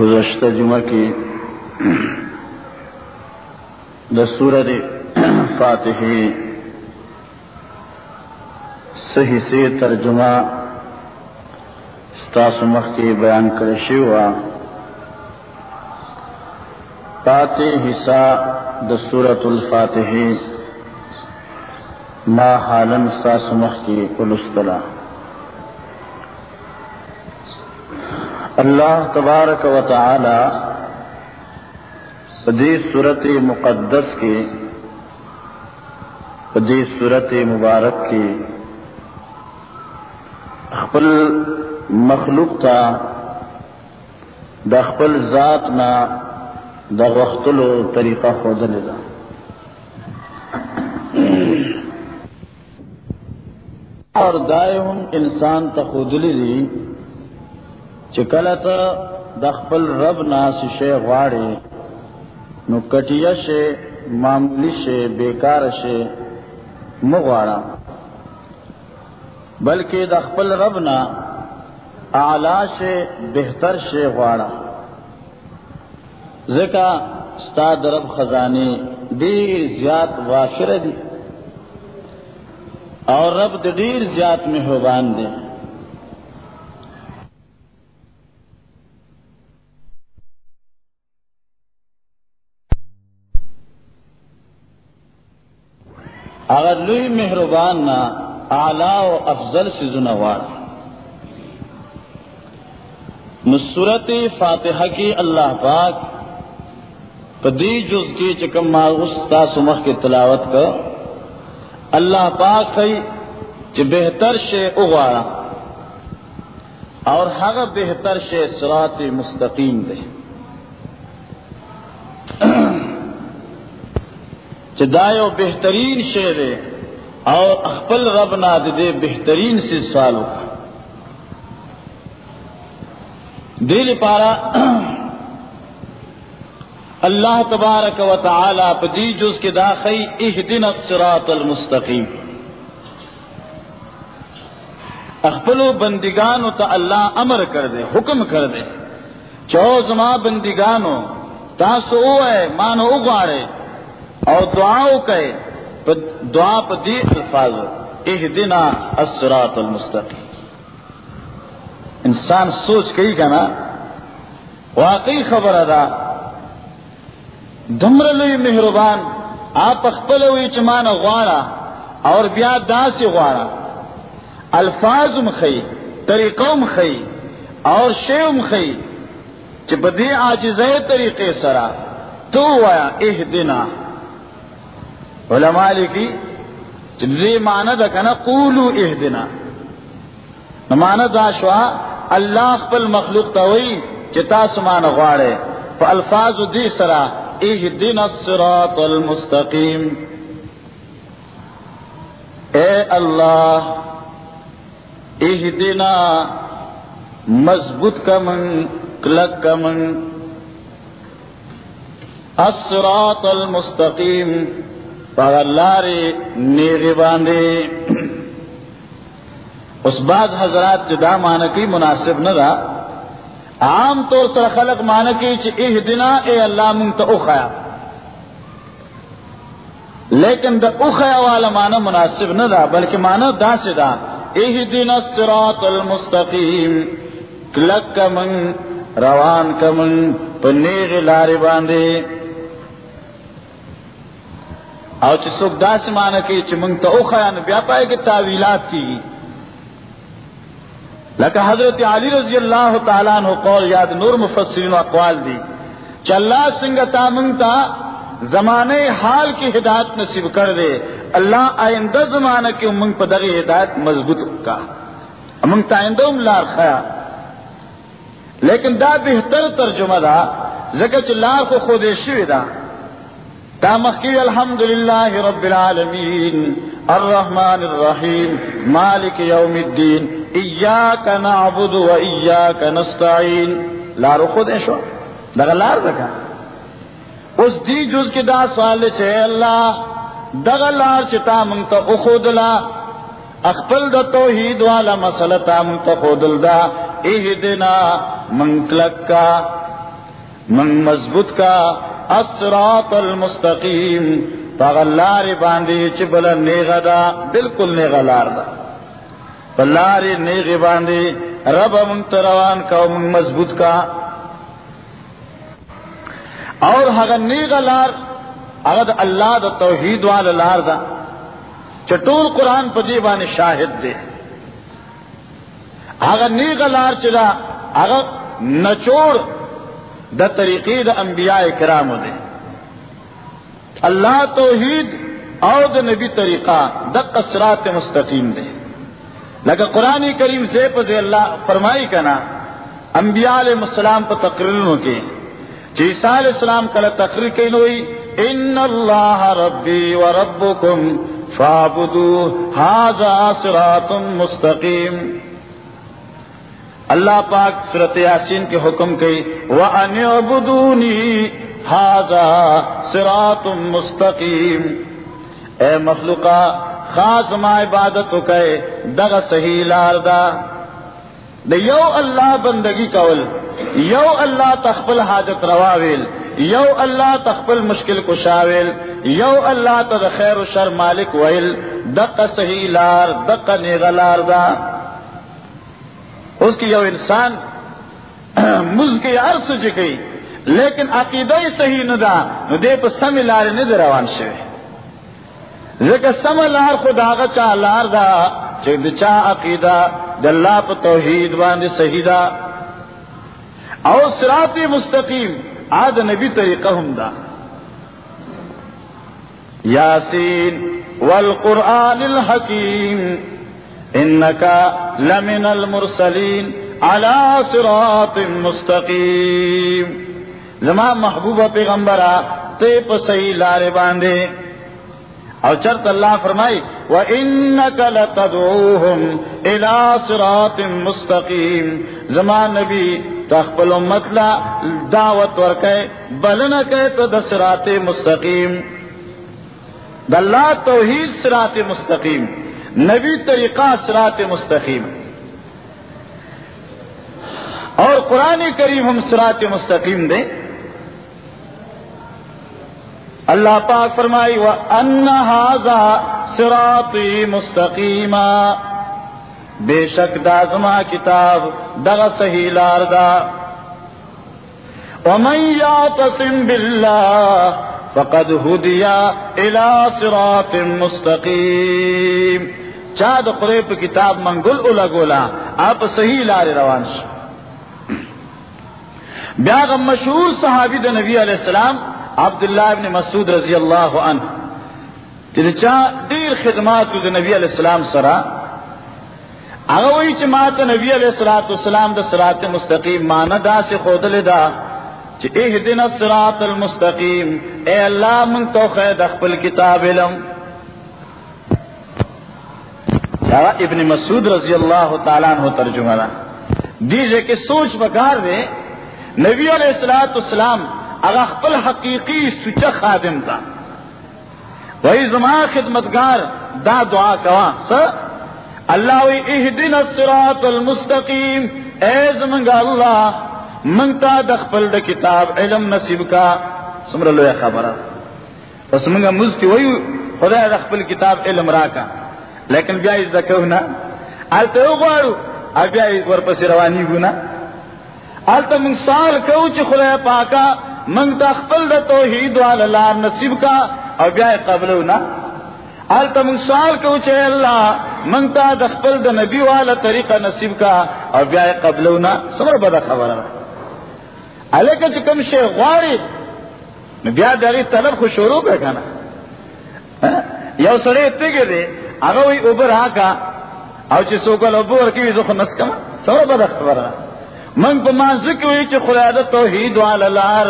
گزشتہ جمعہ کی دسورت فاتحی صحیح سے ترجمہ ستاسمخ کی بیان کرشی ہوا۔ پاتے حصہ دسورت الفاتحی ما حالن ستاسمخ کی السطلا اللہ تبارک و تعالی پدی صورت مقدس کی، پدی صورت مبارک کی خپل مخلوق تا د خپل ذات نا د وختلو طریقہ خودلې ده. اور دائے ہم انسان تخودلی دی چکلت دخپل رب ناس شے غاڑے نو کٹیا شے معمولی شے بیکار شے مغواڑا بلکہ دخپل رب نا اعلی شے بہتر شے غواڑا ذکا استاد رب خزانے دیر زیات وافر دی اور رب دیر زیات میں ہوبان دے اگر لوی مہربان نہ اعلی و افضل سے زنوار نصورت فاتحہ کی اللہ پاک پدی جز کی چکم ماغستا سمخ کی تلاوت کا۔ اللہ پاک خی چ بہتر شے اغوارا۔ اور حق بہتر شے سرات مستقیم دے۔ چدایو بہترین شے دے اور اخبل رب ناد دے بہترین سے سوالوں کا دل پارا اللہ تبارک و تعالی پدی جز کے داخی اح دن الصراط المستقیم. اخبل و بندگانو تا اللہ امر کر دے حکم کر دے چو زما بندگانو، تاسو ہے مانو اگاڑے اور دعاؤ کہے دعا پدی الفاظ۔ اح دن الصراط المستقیم۔ انسان سوچ کئی کا نا، واقعی خبر ادا۔ دمر لوی مہربان، آپ اخبل ہوئی چمان غوارا، اور بیا دا سے غوارا۔ الفاظ خی، طریقوں خی، اور شیوم خی چپدی آجز طریقے سرا۔ تو آیا اح دینا علماء لکی جی ماند کنا قولو اح دینا ماند آشوا اللہ پل مخلوق توئی چتا سمان غواڑے۔ الفاظ دی سرا اهدنا الصراط المستقیم۔ اے اللہ اهدنا مضبوط کمن کلک کمن الصراط المستقیم۔ پر اللہ رے باندے اس بعض حضرات جدا مانکی مناسب نہ رہا عام طور سے خلق مان کی اہ دنا اے اللہ منگ تو اخیا لیکن دا اخیا والا مانا مناسب نہ دا بلکہ مانا دا سے دا اہ دن الصراط المستقیم کلک کا من روان کا من پنیغ لارے باندے اور چی سوک دا سے مانا کی چی منگ تو اخیا نبیا پائے کہ تعویلات کی لکہ حضرت علی رضی اللہ تعالیٰ عنہ قول یاد نور مفسرین اقوال دی چلا سنگ تامنگتا زمانے حال کی ہدایت نصیب کر دے اللہ آئندہ زمانہ کی امنگ پدر ہدایت مضبوط کا امنگ تا آئندہ ام لار خیا لیکن دا بہتر ترجمہ دا زکر لار کو خود شوی دا تا مخی الحمد للہ رب العالمین، الرحمن الرحیم، مالک یوم الدین، ایاک نعبد و ایاک نستعین. لارو خود شو؟ دغه لار دکا. اس دی جز کی دا سوال چھے اللہ دغه لار چتا منتا اخود لا. اخپل دا توحید والا مسئلہ تا منتا خودل دا. اہدنا من کلک کا من مضبوط کا اسرات المستقیم پاغلار باندی چبل نیغا دا بالکل نیغا لار دا. پلاری نیغی باندی رب منتروان کا من مضبوط کا. اور ہگر نیغا لار اگر اللہ دا توحید والا لار دا چٹور قرآن پدی بانی شاہد دے اگر نیغا لار چلا اگر نچوڑ دا طریقی دا انبیاء کرام دے. اللہ توحید اور دا نبی طریقہ دا قصرات مستقیم دے. لگا قرآن کریم سے پذے اللہ فرمائی کنا، انبیاء علیہ السلام پر تقریر کے عیسیٰ علیہ السلام کل تقریر کی نوئی ان اللہ ربی و ربکم فابدو حاضا صراط مستقیم. اللہ پاک صورت یاسین کے حکم کی وہ انبدونی حاضا صراط مستقیم اے مخلوقہ خاص ما عبادت کہ دغ صحیح لاردا د یو اللہ بندگی کول، یو اللہ تخبل حاجت رواویل یو اللہ تخبل مشکل کو شاویل یو اللہ تد خیر و شر مالک ویل دق صحیح لار دق نیغلار دا۔ اس کی یو انسان مز کے عرص جگئی لیکن عقیدہ صحیح ندا دے پہ سم لار ند روان شوے ذکر سم لار خدا چا لار دا چند چا عقیدہ دلہ پہ توحید باندھ صحیح دا۔ او سرات مستقیم آد نبی طریقہ ہم دا۔ یاسین والقرآن الحکیم، انکا لمن المرسلین على صراط مستقیم۔ زمان محبوب پیغمبرہ تے صحیح لارے باندھے اور چرت اللہ فرمائی وہ ان الى صراط مستقیم. زمان نبی تخبل متلا دعوت ور کہ بلن کہ تو دسرات مستقیم۔ دلہ توحید سرات مستقیم۔ نبی طریقہ سرات مستقیم. اور قرآن کریم ہم سرات مستقیم دیں. اللہ پاک فرمائی وہ انہذا سراتی مستقیما بے شک دازما کتاب دغ صحیح لاردا ومن یعتصم باللہ فقد ہدیا الى صراط مستقیم۔ چاد قریب کتاب منگل اولا گولا، آپ صحیح لار روانش بیاغ مشہور صحابی دا نبی علیہ السلام عبداللہ ابن مسعود رضی اللہ عنہ۔ چا دیر خدمات دا نبی علیہ السلام سرا۔ اگوئی چمات نبی علیہ السلام دا سرات مستقیم مانا دا سے خودل دا۔ چ اہدن الصراط المستقیم۔ اے اللہ، من تو خید اخبل کتاب علم۔ ابن مسعود رضی اللہ تعالیٰ عنہ ترجمہ دا۔ دیجے کہ سوچ بکار دے، نبی علیہ السلاۃ السلام اگر خپل حقیقی سچا خادم تھا وہی زمان خدمتگار دا دعا کوا۔ سر اللہ اہ دن الصراط المستقیم۔ اے زمنگا اللہ منگتا دخپل د کتاب علم نصیب کا سمر لو خبر بس منگا مز کی وہی خدا دخپل کتاب علم را کا لیکن بیا از دکو نا آلتا اغوارو اب بیا ورپسی روانی گونا آلتا من سال کو چی خدا پاکا منگ تخپل د توحید والا لار نصیب کا، او بیا قبلو نا حال تم سوال کو چے اللہ منگ تا دخپل د نبی والا طریقہ نصیب کا، او بیا قبلو نا صبر بدا خبر رہا علیکہ چکم شیخ غاری بیا داری طلب کو شروع کا کنا یو سڑے تگے دے اگر وی اوبر آکا او چی سوکل اوبر کی وی زخن نسکما صبر بدا خبر من پا مانزکی ہوئی چی خدا دا توحید والا لار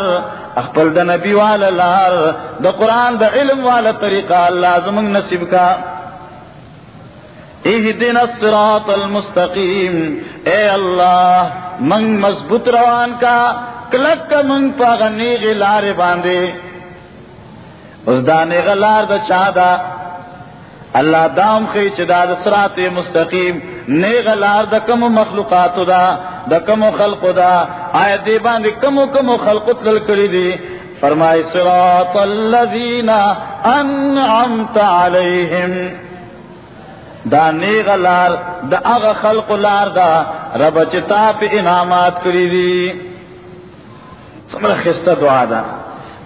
اخپل دا نبی والا لار دا قرآن دا علم والا طریقہ اللہ زمان نصیب کا اہدنا الصراط المستقیم. اے اللہ من مضبوط روان کا کلک کا من پا غنیغ لار باندے۔ اس دانے غلار دا چادا اللہ دام خی چدا دا سرات مستقیم۔ نیغ لار دا کم مخلوقات دا دا کم خلق دا۔ آئے دے باندے کم کم خلق تلل کری دی۔ فرمائے صراط اللذین انعمت علیہم۔ دا نیغ لار دا اغ خلق لار دا، رب چتا پہ انعامات کری دی۔ سمرا خستہ دعا دا۔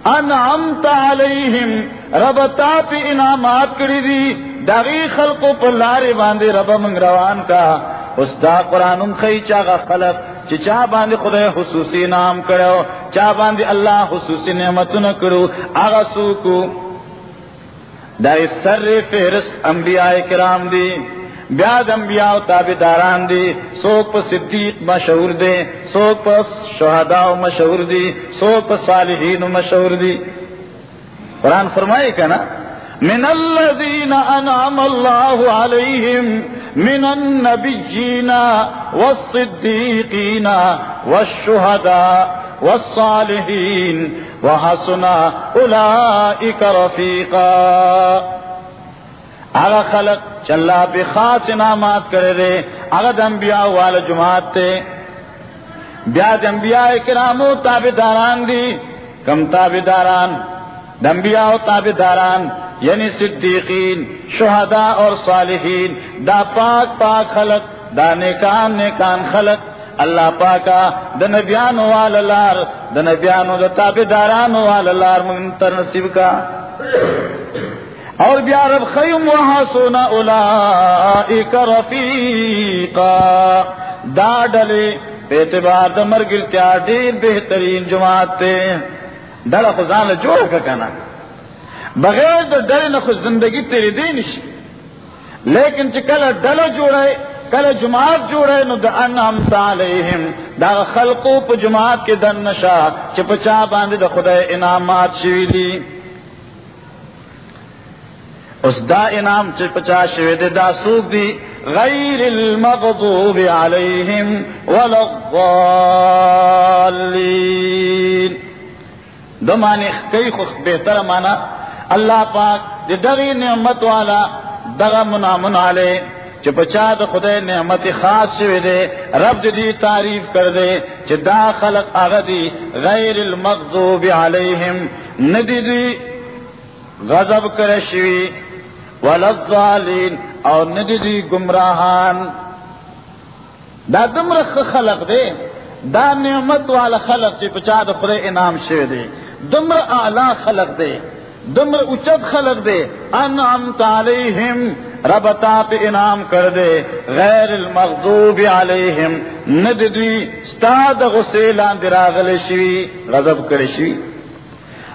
انعمت علیہم، رب تا پہ انعامات کری دی۔ داغی خلق پر لارے باندے رب منگ روان کا۔ اس دا قرآن خی چاگا خلق، چی چا باندے خدا خصوصی نام کرو، چا باندے اللہ خصوصی نعمت نہ کرو۔ آغا سوکو۔ دا سر فہرست انبیاء کرام دی۔ بیاد انبیاء و تابداران دی سوک پا صدیق مشہور دے سوک پا شہداء مشہور دی سوک پا صالحین مشہور دی قرآن فرمائے کہ نا من الذين أنعم الله عليهم من النبيين والصديقين والشهداء والصالحين وحسن أولئك رفيقا اغا خلق چلا بے خاص انعامات کرے دے اغد انبیاء والا جماعت تے۔ بیاد انبیاء کرامو تابے داران دی، کم تابے داران دمبیا و تابے داران یعنی صدیقین، شہداء اور صالحین۔ دا پاک پاک خلق، دا نیکان نیکان خلق۔ اللہ پاکا د نبیانو والا لار د نبیانو د تابے دارانو لار منتر نصیب کا۔ اور بیا رب خیم وہاں سونا اولا رفیقا۔ دا ڈلے بے اعتبار د مرگل کیا ڈیر بہترین جماعت تے۔ ڈر خزان جوڑ کا کہنا بغیر د ڈر نہ خود زندگی تیری دے نشی لیکن چکل ڈل جوڑے، کل جماعت جوڑے نو د انعام علیہم دا خلقو په جماعت کې دن نشا چې پچا باندې خدای انعامات شوی دي اس دا انعام چې پچا شوی دي دا سوق دي غیر المغضوب علیہم ولا الضالین۔ دو معنی کئی خو بہتر مانا اللہ پاک دی دغی نعمت والا دغا منامن علی چ پچا د خدای نعمت خاص شوی دے، رب دی تعریف کر دے چ دا خلق اغدی غیر المغضوب علیہم، ندی دی غضب کر شوی وللظالین او ندی گمراہان. دا دمر خلق دے. دا نعمت والا خلق چ پچا د خدای انعام شوی دے. دمر اعلی خلق دے. دمر اچت خلق دے. انعمت علیہم. رب تا پہ انعام کر دے. غیر المغضوب علیہم. نددوی ستاد غسیلان دراغل شوی. غضب کر شوی.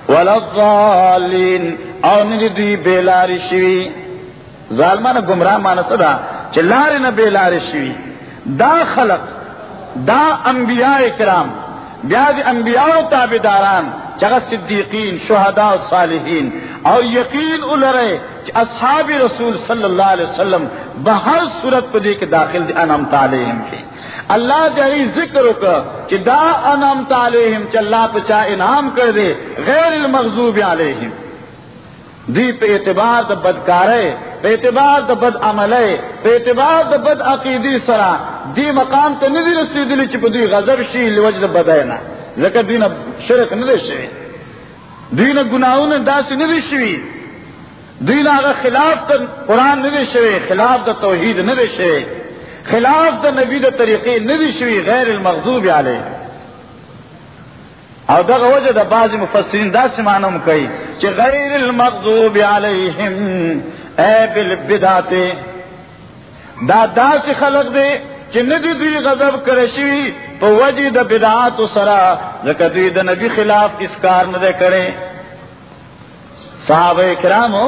ولضالین او نددوی بیلاری شوی. ظالمان گمراہ مانا صدا چلار نہ بیلاری شوی. دا خلق، دا انبیاء کرام بیاد انبیاء و تابداران چگہ صدیقین شہداء صالحین. اور یقین الرے اصحاب رسول صلی اللہ علیہ وسلم بہر صورت پہ کے داخل دی انم تعلیم کی اللہ جہی ذکر کا کہ دا انم تعلیم چ اللہ پچا انعام کر دے غیر المغضوب علیہم دی پہ اعتبار د بدکارے، پہ اعتبار د بد عملے پہ اعتبار د بد عقیدی سرا، دی مقام تے ندی رسیدلی چ دی غضب شی لوجد بدینا زکر دین شرک نہ شوی۔ دین گناہوں داس نہ شوی۔ دین آگا خلاف دا قرآن نہ شوی، خلاف دا توحید نہ شوی۔ خلاف دا نبی دا طریقے نہ شوی، غیر المغضوب علیہ۔ او دغه وجه د بعض مفسرین دا سمانم کوي چې غیر المغضوب علیہم اے بالبدعت. دا داس خلق دے چې ندی دوی غضب کړی شي په وجه د بدعات سره، ځکه دوی د نبی خلاف اس کار نه کړي صحابه کرامو،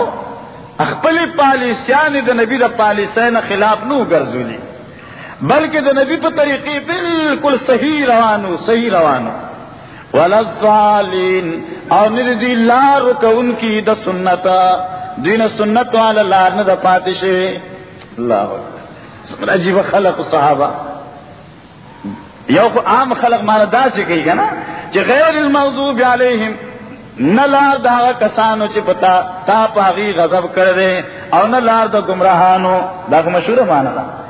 خپل پالیسیان د نبی د پالیسین خلاف نو ګرځولي بلکې د نبی په طریقې بالکل صحیح روانو صحیح روانو. وللظالین او ندی لار کون کی د سنت، دین سنت والا لار نه د پاتشه الله اکبر۔ عجیب خلق صحابه یو خو عام خلق مانا دا سی کئی گا نا، چی غیر المغضوب علیہم نلار دا کسانو چی پتا تا پاغی غضب کر دے او نلار دا گمراہانو۔ دا مشہور مانا دا۔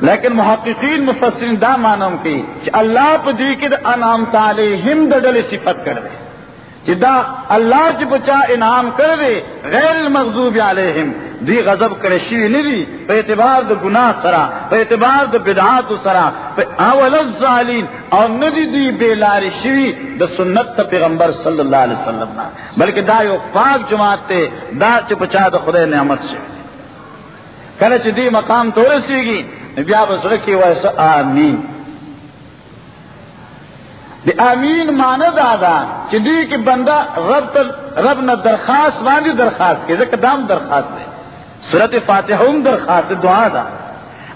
لیکن محققین مفسرین دا مانم کی کہ اللہ پہ دی کے انعام تعلیہم دا ڈل صفت کر دے۔ کہ دا اللہ چی بچا انعام کر دے، غیر المغضوب علیہم۔ دی غضب کرے شی ندی پہ اعتبار دا گناہ سرا پہ اعتبار دا بدعات سرا پہ اول الظالین۔ اور ندی دی بے لاری شوی دا سنت تا پیغمبر صلی اللہ علیہ وسلم نا۔ بلکہ دا یو پاک جماعت تے دا چی بچا دا خدا نعمت سے کله چې دی مقام ته ورسیږي بیا به سره کې وایسه امین دی امین معنی دا دا چې دی کې بندا رب تر رب نه درخواست باندې درخواست کې ځکه دام درخواست دی. سورت فاتحه هم درخواست، دعا دا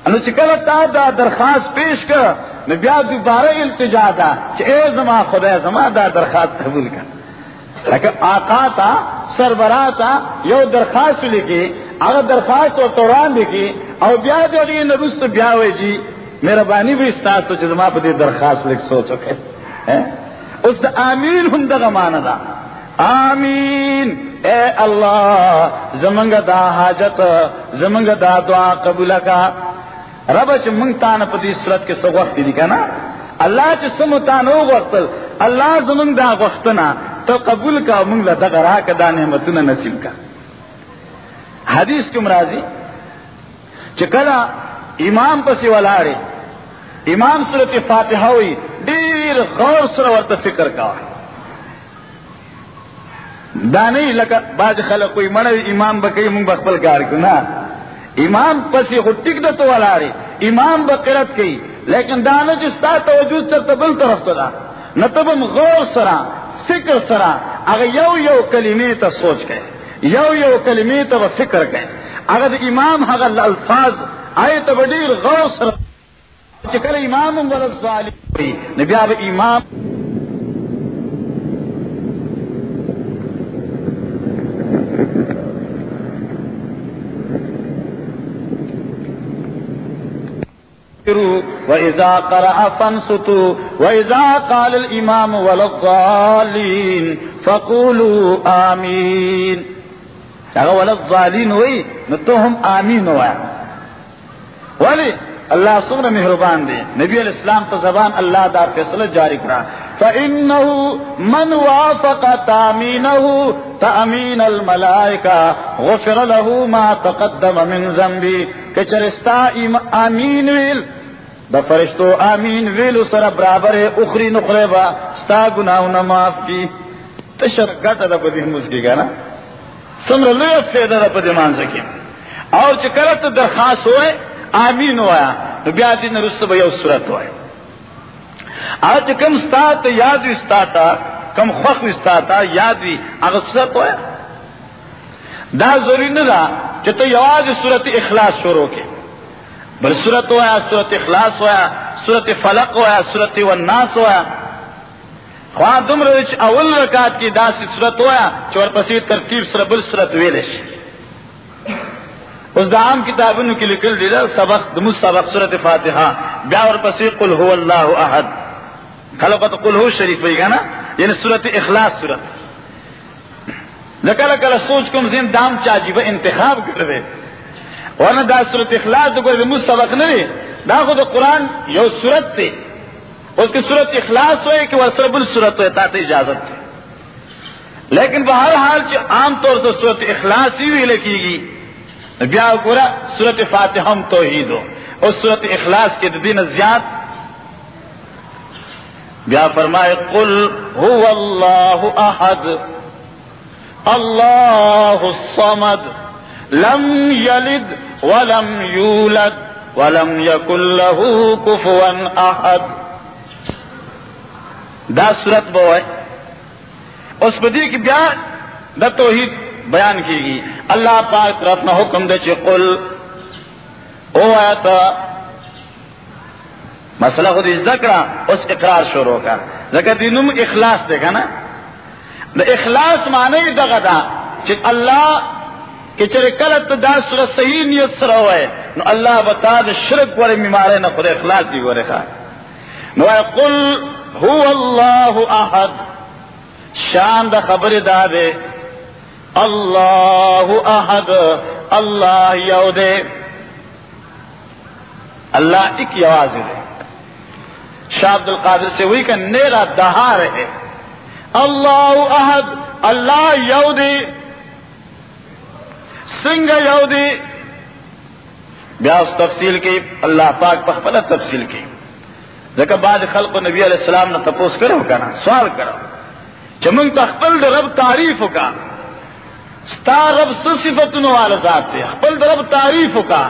انو چې کله تا دا درخواست پیش کړ، نو بیا التجا دا چې اے زما خدای، زما دا درخواست قبول کړه آقا تا سربراہ تا، یو درخواست لکھی اگر درخواست اور توران لکھی اور بیا جو نرست بیا ہوئے جی میرا بانی بھی استاذ سوچ زما پہ درخواست لکھ سو چکے اس دا آمین ہوں دا مانا دا آمین. اے اللہ زمنگ دا حاجت زمنگ دا دعا قبول کا رب چ منگ تان پتی صورت کے سو وقت دی کا نا اللہ چ سم تان او وقت اللہ زمنگ دا وقتنا تو قبول کا منگ لا دغرا کا دا نعمتنا نصیب کا حدیث کم راضی چکلا امام پسی ولاڑے امام صورت فاتحہ ہوئی دیر غور سر ورت فکر کا دانی لکا باج خلق کوئی مڑ امام بکئی منگ بخبل کار کو نا امام پسی خود ٹک تو والا رے امام بقرت کی لیکن دانا جستا توجود چل تو بل طرف تو دا نہ تب غور سرا فکر سرا اگر یو یو کلمے تا سوچ گئے یو یو کلمے تا فکر گئے اگر امام ہاں اگر الفاظ، آئے تو بڑی غور سرا چکر امام ولد ظالم۔ نبی اب امام۔ وإذا قرأ فانصتوا، وإذا قال الإمام وللضالين فقولوا آمين۔ اگر وللضالين ہوئی نو تو ہم آمین ہوا ولی اللہ سبر مہربان دے نبی علیہ السلام تو زبان اللہ دار فیصلہ جاری کرا فإنه من وافق تامينه تأمين الملائكة غفر له ما تقدم من ذنبي کچرستا آمین ویل دا فرشتو آمین ویل سر برابر اخری نخرے با ستا گناہ نہ معاف کی. تشر گٹا دا پدی مسکی گا نا سمر لوی فیدہ دا پدی مان سکی اور چکرت درخواست ہوئے، آمین ہوا تو بیا دین رس با یو صورت ہوئے۔ آج کم ستا تا یاد وی ستا تا، کم خوخ وی ستا تا یاد وی اگر صورت ہوئے۔ دا ضروری نہ دا کہ تو یواز صورت اخلاص شروع کے۔ بل صورت ہوا صورت اخلاص ہوا صورت فلق ہوا صورت والناس ہوا خواہ دم رچ اول رکعت کی داسی صورت ہوا چور پسی ترتیب سر بل صورت ویلش اس دا عام کتابوں کی لکل دی سبق دم سبق صورت فاتحہ بیا اور پسی قل هو اللہ احد. خلقت قل هو شریف ہوئی گا نا یعنی صورت اخلاص صورت لکل کل سوچ کم زین دام چاجی با انتخاب کر دے ورنہ دا صورت اخلاص تو کوئی مجھ سبق نہیں دا خود قرآن یو صورت تے اس کی صورت اخلاص ہوئے کہ وہ سرب الصورت ہوئے تا اجازت تھی لیکن بہر حال عام طور سے صورت اخلاص ہی ہوئی لکھی گی بیا پورا صورت فاتحہ تو ہی دو اور صورت اخلاص کے دن زیاد۔ بیا فرمائے، قل هو اللہ احد، اللہ الصمد، لم یلد ولم یولد ولم یکن له کفوا احد۔ دا صورت بوئے اس بدی کی بیا دا توحید بیان کی گی اللہ پاک طرف نہ حکم دے چی قل۔ او آیتا مسئلہ خود ذکر اس اقرار شروع کا۔ ذکر دینم اخلاص دیکھا نا۔ دا اخلاص معنی دغه دا چې الله کې چې کله دا سره صحیح نیت سره وای نو الله بتا د شرک ور بیماره نه پر اخلاص دی ورخه نو قل هو الله احد. شان د خبر داده الله احد. الله یو دے. اللہ ایک یواز ہے شاہ عبد القادر سے ہوئی کہ نیرا دہا رہے اللہ احد. اللہ یودی سنگ یودی بیاس تفصیل کی. اللہ پاک پخبل تفصیل کی. جگہ بعد خلق نبی علیہ السلام نے تپوس کرو کہنا سوال کرو. چمنگ تخبل رب تعریف کا ستا رب صفت والا ذات تھے خپل رب تعریف کا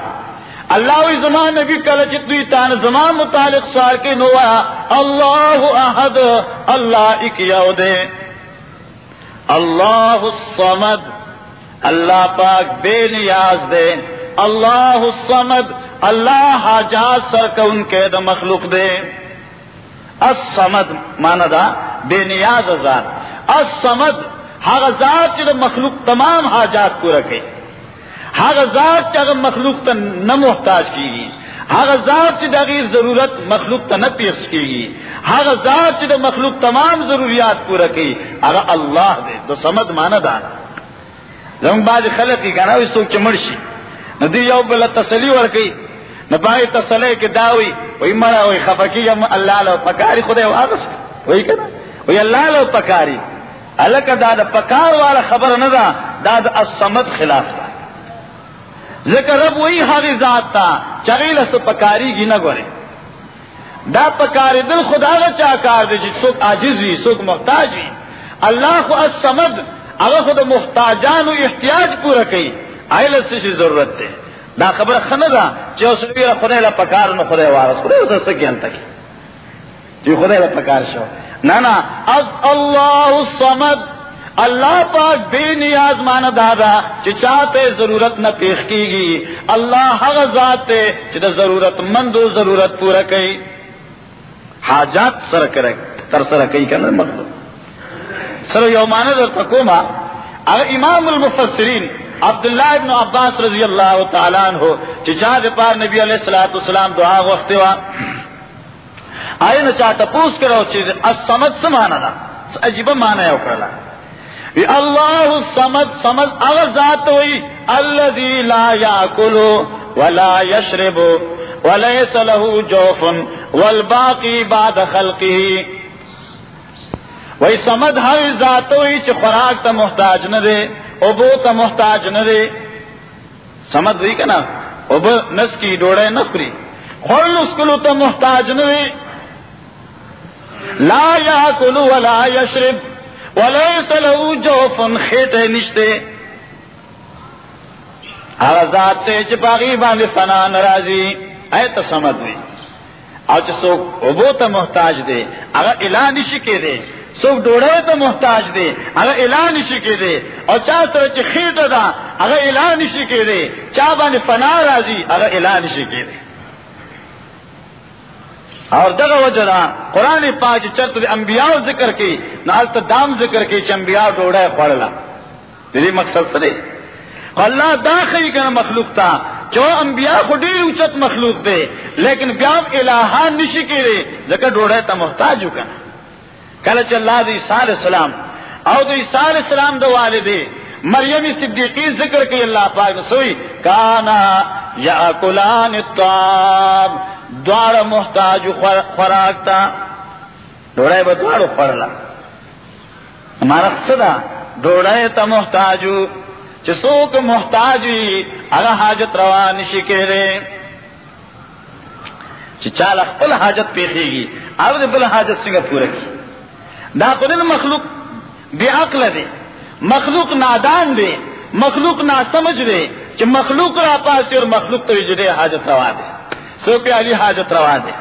اللہ زمان نبی کل جتنی تان زمان متعلق سوال کے نوا اللہ احد اللہ اک دے اللہ الصمد اللہ پاک بے نیاز دے اللہ الصمد، اللہ حاجات سر کا ان کے دا مخلوق دے۔ الصمد مانا دا بے نیاز ذات۔ الصمد ہر ذات چ مخلوق تمام حاجات پورا کئی ہر ذات چ مخلوق تو نہ محتاج کی گی۔ ہر ذات چ دغیر ضرورت مخلوق تو نہ پیش کی گی۔ ہر ذات چ مخلوق تمام ضروریات پورا کی۔ اگر اللہ دے، تو سمد مانا دانا زم باز خلق کی کہنا اس سوچ مرشی ندی یو بلا تسلی ورکی. نہ پائے تسلے کے داوی وہی مرا وہی خفکی اللہ لو پکاری خدا واپس وہی کہنا وہی اللہ لو پکاری. الک داد پکار والا خبر نہ دا داد اسمت خلاف تھا ذکر رب وہی حاضر ذات تھا چغیل سو پکاری گی نہ گورے دا پکاری دل خدا کا چاہ کار دے جی سکھ آجز ہوئی سکھ محتاج ہوئی اللہ کو اسمد اگر خود محتاجان و احتیاج پورا کئی آئل سے ضرورت ہے دا خبر خندا جو سوی خدا لا پکار نہ خدا وارس خدا اس سے کیا تک جو خدا لا پکار شو۔ نہ نا، از اللہ الصمد، اللہ پاک بے نیاز مان دادا چاہتے ضرورت نہ پیش کی گی۔ اللہ ہر ذات چاہ ضرورت مند و ضرورت پورا کئی۔ حاجات سر کرے، تر سر کئی کرنا مطلب۔ سر یومان تکوما، اگر امام المفسرین عبداللہ ابن عباس رضی اللہ تعالیٰ ہو چچا پار نبی علیہ السلاۃ السلام دعا وقت ہوا آئے نہ چاہتا پوچھ کرو چیز اسمد سے مانا نا؟ عجیب مانا ہے اکڑا اللہ سمد سمد اگر ذات ہوئی اللہ لا یا کلو ولا یشرب ولیس له جوف والباقی بعد خلقی۔ وہی سمد ہر ذات ہوئی چ خوراک تا محتاج نہ دے۔ ابو تا محتاج نہ دے سمد ہوئی کہ نا؟ اب نس کی ڈوڑے نفری خل اس کلو تا محتاج نہ دے لا یا کلو ولا یشرب۔ ولیس له جوف خیٹ نشتے۔ ہر ذات سے چپاغی باندھ فنا ناراضی۔ اے تو سمد ہوئی اور سو ابو تو محتاج دے۔ اگر الا نشکے دے۔ سوکھ ڈوڑے تو محتاج دے، اگر الا نشکے دے، اور چاہ سر خیٹ دا، اگر الا نشکے دے چاہ باندھ فنا راضی، اگر الا نشکے دے۔ اور دغه وجدا قران پاک چرته د انبیاء ذکر کی نہ الت دام ذکر کی چې انبیاء ډوړه خړلا دې مقصد څه دی اللہ داخل کر مخلوق تھا جو انبیاء خو ډیر اوچت مخلوق دے، لیکن بیا الہان نشی کې دے، ځکه ډوړه ته محتاج وکړه کله چې الله د عیسی علیہ السلام او د عیسی علیہ السلام د والدې مریم صدیقی ذکر کی اللہ پاک سوئی کانا یاکلان الطعام. دوار محتاج خوراک تا ڈوڑے بدوارو پڑلا ہمارا سدا ڈوڑے تا محتاجو چسوک محتاجی اگا حاجت روا نشی کے رے چال اخبل حاجت پیخے گی اب دے بل حاجت سنگا پورا کی دا قدل مخلوق بے عقل دے مخلوق نادان دے مخلوق نا سمجھ دے کہ مخلوق را پاس اور مخلوق تو جدے حاجت روا دے سو کے علی حاجت روا دے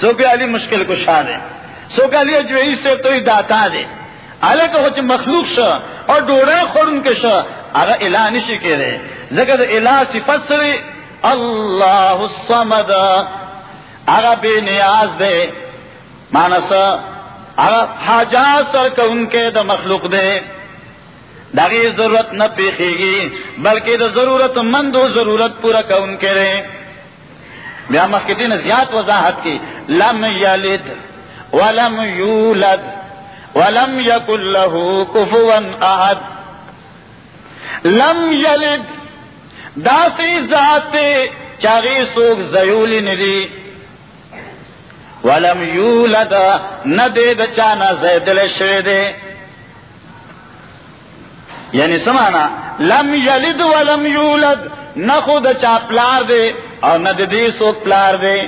سو کے علی مشکل کو شاہ دے سو کے علی اجوئی سے تو داتا دے آلے کو ہوچ مخلوق شا اور ڈوڑے خورن کے شا اگر الہ نشی کے دے ذکر الہ صفت سوی اللہ الصمد. اگر بے نیاز دے مانسا اگر حاجات سر کا ان کے دا مخلوق دے۔ داغی ضرورت نہ پیخے گی بلکہ دا ضرورت مند و ضرورت پورا کا ان کے رہے بیا مخکدین زیات وضاحت کی، لم یلد ولم یولد ولم یکن له کفوا احد۔ لم یلد داسی ذات چاغی سوک زیولی ندی۔ ولم یولد ندے دچانا زیدل شویدے یعنی سمانا، لم یلد ولم یولد، نہ خود چا پلار دے اور نہ دے ددی سو پلار دے۔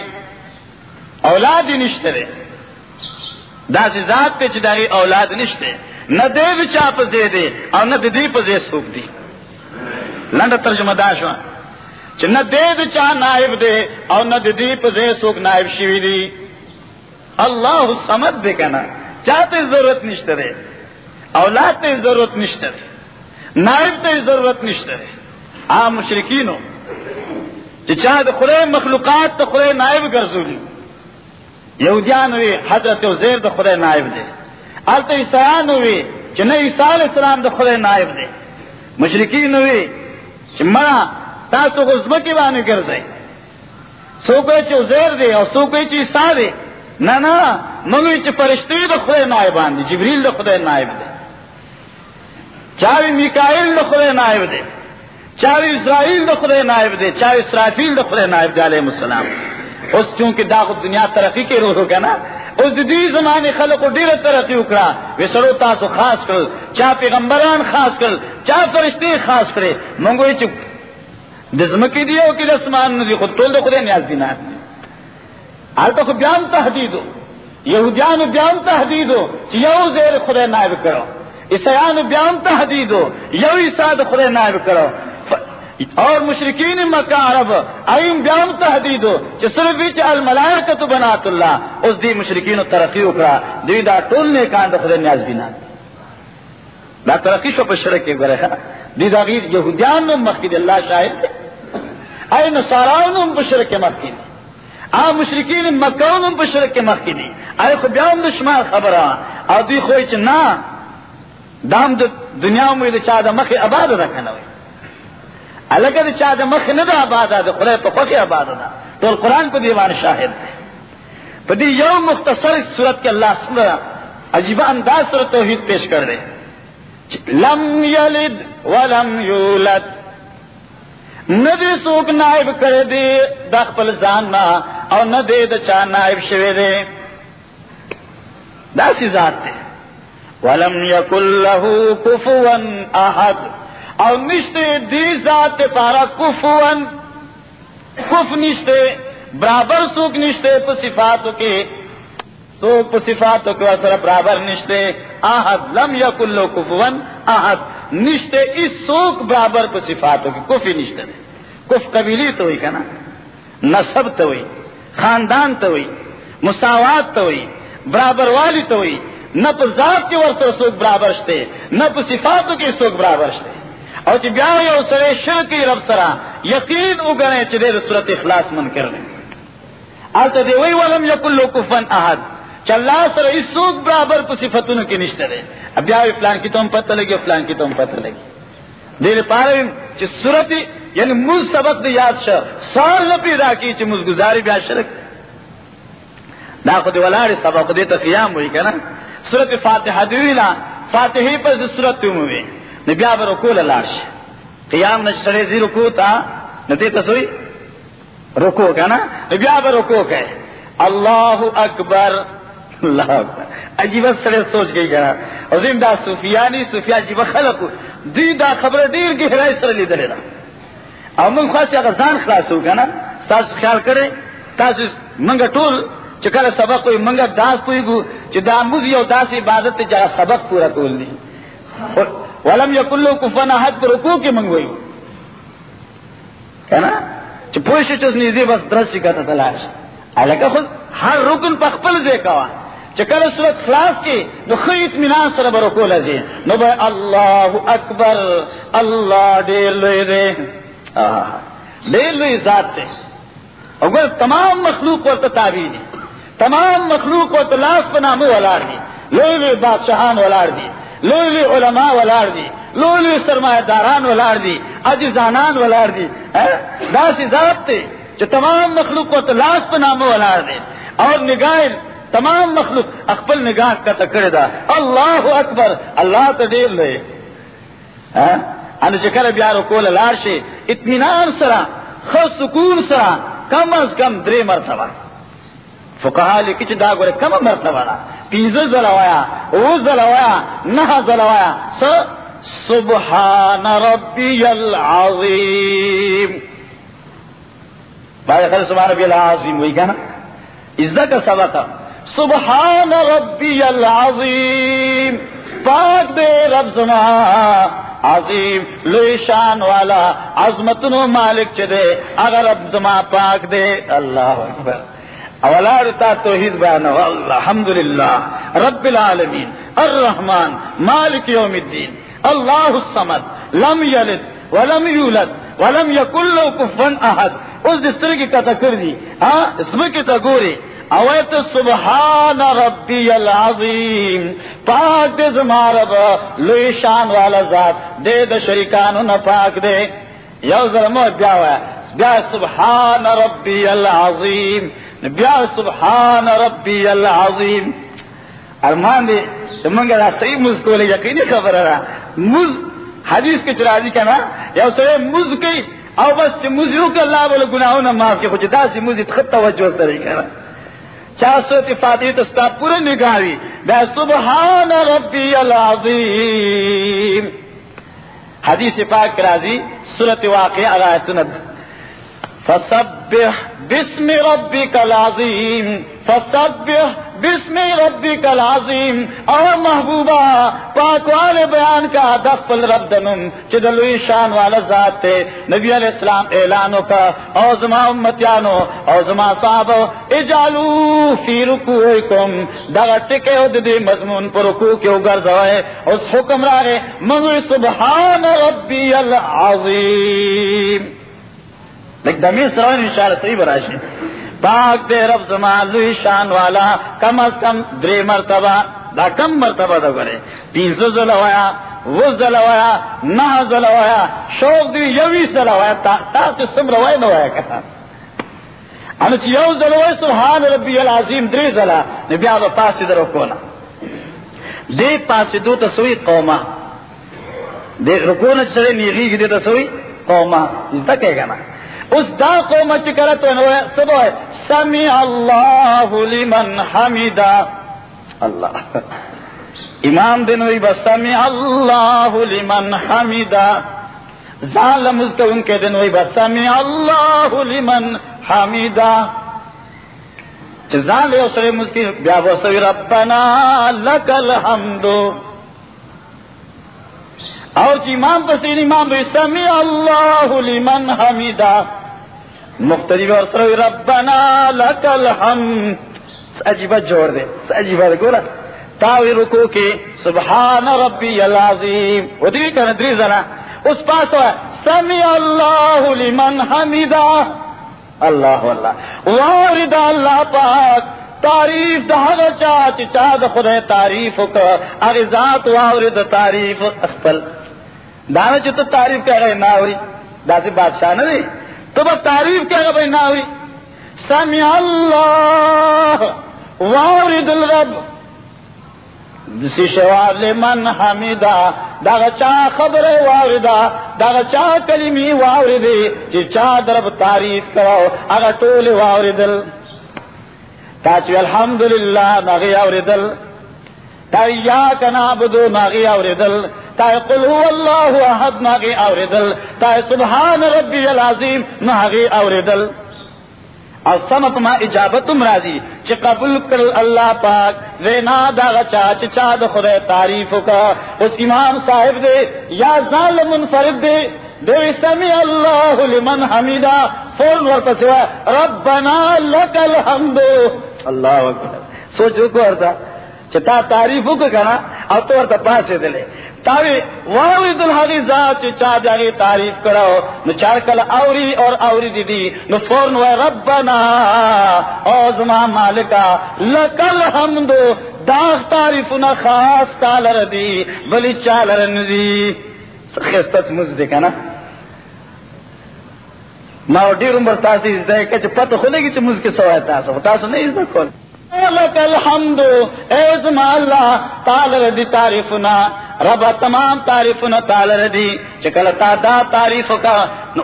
اولاد ہی نشتے دے۔ داس ذات پہ چداری اولاد نشتے۔ نہ دے چا پزے دے اور نہ ددی پزے سوک دی۔ لنڈ ترجمہ داشوا نہ دے چا نائب دے اور نہ ددی پزے سوک نائب شیوی دی۔ اللہ سمجھ دے کہنا، چاہتے ضرورت نشتے دے، اولاد تے ضرورت نشتے دے نائب تے ضرورت نشتے دے۔ عام مشرقین ہو چاہے تو خرے مخلوقات تو خرے نائب گرزولی۔ یہودیان ہوئی حضرت زیر تو خرے نائب دے۔ ال تو عیسان ہوئی کہ نہ عیسیٰ علیہ السلام دا نائب دے۔ مشرقین ہوئی کہ مرا تاسو غزبہ کی بانی کر دے سو کوئی چی عزیر دے اور سو کوئی چی عیسیٰ دے۔ نہ نہ منگوی چی فرشتی دا خدا نائبان دے جبریل دا خدا نائب دے. چاہی میکائل دا خدا نائب دے. چاہی اسرائیل دا خدا نائب دے. چاہی اسرافیل دا خدا نائب دے، علیہ السلام. اس چونکہ داغ دنیا ترقی کے روح ہوگا نا، اس دی زمانے خلق کو ڈیر ترقی اکڑا. وے سرو تاسو خاص کر چاہ پیغمبران خاص کر چاہ فرشتے خاص کرے. منگو چپ دزمکی دیو کی رسمان ندی، خود تول دے نیاز دینا آل تو بیان تحدید ہو یہودیان بیان تحدید ہو یو زیر خدے نائب کرو. عیسیان بیان تحدید ہو یو عیساد خدے نائب کرو. اور مشرقین مکہ عرب آئیم بیام تحدید ہو کہ صرف بیچ الملائکت بنات اللہ. اس دی مشرقین و ترقی اکڑا. دی دا ٹول نے کان دا خدا نیاز بینا دا ترقی شو پر شرک کے گرے دی دا غیر یہودیان نم مخید اللہ شاہد دے اے نصاران نم پر شرک کے مخید آ مشرقین مکہ نم پر شرک کے مخید اے خو بیام دشمار خبر آ دی خوئی چ نا۔ دام دنیا میں دا چاہ دا مخی آباد رکھنا ہوئی الگ چاہ مخ نہ دا آباد دا خدا تو خوش آباد دا تو قرآن کو دیوان شاہد دے پدی یو مختصر صورت کے اللہ سن عجیب انداز صورت توحید پیش کر دے لم یلد ولم یولد۔ ندی سوک نائب کر دے دخ پل زاننا اور نہ دے دا چاہ نائب شوے دے دا سی ذات دے ولم یکل لہو کفوا احد. اور نشتے دی ذات پارا کفون کف نشتے برابر سوک نشتے تو صفاتوں کے سوک پو کے اثر برابر نشتے آہد لم یا کلو کفون آہد نشتے اس سوک برابر پو صفاتوں کے کفی نشتے دے کف قبیلی تو ہوئی کنا نصب تو ہوئی خاندان تو ہوئی مساوات تو ہوئی برابر والی تو ہوئی نہ پو ذات کے ورثہ سوک برابر شتے نہ پو صفاتوں کے سوک برابر شتے اور چی بیا یو سرے شرکی رب سرا یقین اگنے چی دے صورت اخلاص من کرنے آلتا دے وی ولم یکل لو کفن احد. چا اللہ سر اس سوک برابر کو صفتوں کی نشتے دے اب بیا فلان کی تم پتہ لگی فلان کی تم پتہ لگی دیر پارے چی صورتی یعنی مز سبق دے یاد شا سال نپی دا کی چی مز گزاری بیا شرک. دا خود ولاری سبق دے تا قیام ہوئی کنا صورت فاتحہ دیویلا فاتحی پر صورت تیم ہوئی. نبیا بر رکو لارش قیام نہ سڑے زی رکو تا. نتی تسوئی رکو کا نا. نبیا بر رکو کہ. اللہ اکبر. اللہ اکبر. عجیب سڑے سوچ گئی کرا عظیم دا صوفیانی صوفیا جیب خلق. دی دا خبر دیر کی ہرائی سر لی دلے او من خواست اگر زان خلاص ہو گا نا تاس خیال کرے تاس منگا ٹول چکر سبق کوئی منگا داس پوئی گو چی دا موزی او داس عبادت جا سبق پورا کول دی ولم یا کلو کفن حد پر رکو کی منگوئی ہے نا پوش چوس نیزی بس درس کا تھا تلاش الکا خود ہر رکن پخپل دے کوا چکر صورت خلاص کی نو خی اطمینان سر برکو لزی نو بھائی اللہ اکبر اللہ ڈیل لوئی دے ڈیل لوئی ذات دے اگر تمام مخلوق کو تعبیر دی تمام مخلوق کو تلاش پنامو ولار دی لوئی لوئی بادشاہان ولار دی لولی علماء ولار دی لولی سرمایہ داران ولار دی عجزانان ولار دی ہاں؟ داسی ذات تے. جو تمام مخلوق کو تلاش پہ نام ولار دی اور نگاہ تمام مخلوق اقبل نگاہ کا تکڑے دا. اللہ اکبر. اللہ تو دیر لے. ہاں؟ ان چکر بیارو کول لار شے اطمینان سرا، خو سکون سرا، کم از کم درے مرتبہ فکہ لکھ دا گورے کم مرتبہ پیز زلوایا او زلوایا نہ زلوایا س سبحان ربی العظیم. بھائی خیر سبحان ربی العظیم وہی کہنا عزت کا سبق سبحان ربی العظیم. پاک دے رب زما عظیم لوی شان والا، عظمت نو مالک چدے اگر رب زما پاک دے، اللہ اکبر۔ اولاد تا توحید بیان الحمد للہ رب العالمین۔ الرحمن مالک یوم الدین۔ اللہ الصمد لم یلد ولم یولد ولم یکن له کفوا احد۔ اس دستر کی کتا کر دی ہاں؟ اس میں کی تا گوری۔ اویت سبحان ربی العظیم، پاک دے زمارب لوی شان والا ذات، دے د شریکانو نہ پاک دے۔ یو ظلم بیا ہوا بیا سبحان ربی العظیم، بیا سبحان ربی العظیم۔ ارمان دے منگا دا صحیح مز کو لے یقینی خبر ہے مز، حدیث کے چرازی کا نا یا سر مز کی، او بس مزیو کے اللہ بولے گناہوں نہ معاف کے کچھ دا سی مزید خط توجہ سر کرا چاسو سو تستا پورے نگاہی بے سبحان ربی العظیم. حدیث پاک راضی سورت واقع آیت ند فسبح بسم ربک العظیم. فسبح بسم ربک العظیم. اور محبوبہ پاک والے بیان کا دفل رب دنم چدلوی شان والا ذات تے نبی علیہ السلام اعلانو کا اوزما امتیانو اوزما صاحب اجالو فی رکوعکم. دغا ٹکے ہو دی مضمون پر رکوع کے اگر زوائے اس حکم راگے منگوی سبحان ربی العظیم. لیکن دمی سوائن انشاءاللہ صحیح براشی. پاک دے رب زمان لوی شان والا، کم از کم دری مرتبہ، دا کم مرتبہ دا کرے۔ پینزو زلوایا وہ زلوایا نہ زلوایا شوق دی یوی زلوایا تا تا چی سم روائی نوایا کہا۔ انا چی یو زلوائی سبحان ربی العظیم دری زلا نبی آدھو پاسی در رکونا دے پاسی دو تسوی قوما۔ دے رکونا چی نیغی کی دے تسوی قوما۔ اس تکے گا نا۔ اس دا قوم چکر تو سب ہے سمی اللہ لمن حمیدا اللہ۔ امام دن ہوئی بس سمی اللہ لمن حمیدا ظالم اس کے، ان کے دن ہوئی بس سمی اللہ لمن حمیدا ظال اسرے مسکی بیا بسوی ربنا لکل حمدو اور جی امام پسین امام بھی سمی اللہ لمن حمیدا مختلف اور سر ربنا لکل ہم عجیبہ جوڑ دے عجیبہ گورا۔ تاوی رکو کی سبحان ربی العظیم۔ وہ دیکھ کرنا دری زنا اس پاس ہوا سمی اللہ لمن حمیدہ۔ اللہ اللہ۔ وارد اللہ پاک۔ تعریف دہر چاچ چاد خدا تعریف کا ارزات وارد تعریف۔ اخفل دانا چو تعریف کہہ رہے ناوری۔ داسی بادشاہ نہ نہیں تو بس تعریف کیا بھائی نہ ہوئی سمی اللہ وارد الرب جسی شوال من حمیدا داغ چا خبر واردا داغ چا کلمی واردی جی چی چا درب تعریف کرو، اگا طول واردل. تاچوی الحمدللہ نغی اوردل تا ایاک نعبدو نغی اوردل تا قل هو الله احد ناغي اوردل تا سبحان ربي العظيم ناغي اوردل او سمت ما اجابتم راضی، چی قبول کر اللہ پاک وینا دا غچا، چی چا دا خدا تعریف کا۔ اس امام صاحب دے، یا ظالم منفرد دے دے سمی اللہ لمن حمیدہ۔ فون ورطا سوا، ربنا لک الحمد۔ اللہ اکبر۔ سوچو کو ارتا چتا تعریفو کو کنا او تو ورطا پاسے دلے تاوی واوی دلحقی ذات چی چا جاگی تعریف کرو نو چار کل اوری اور اوری دی دی نو فورن و ربنا، او زمان مالکا لکل حمدو داغ تعریفنا خاص تالر دی بلی چالر ندی خستت مزدی کنا ما ډیر عمر تاسو زده کې چې پته خو لګي چې موږ کې سوای تاسو تاسو نه زده کول. لك الحمد ایز اللہ تال ردی تعریفنا، رب تمام تعریفنا تال ردی چکل تا دا تعریف کا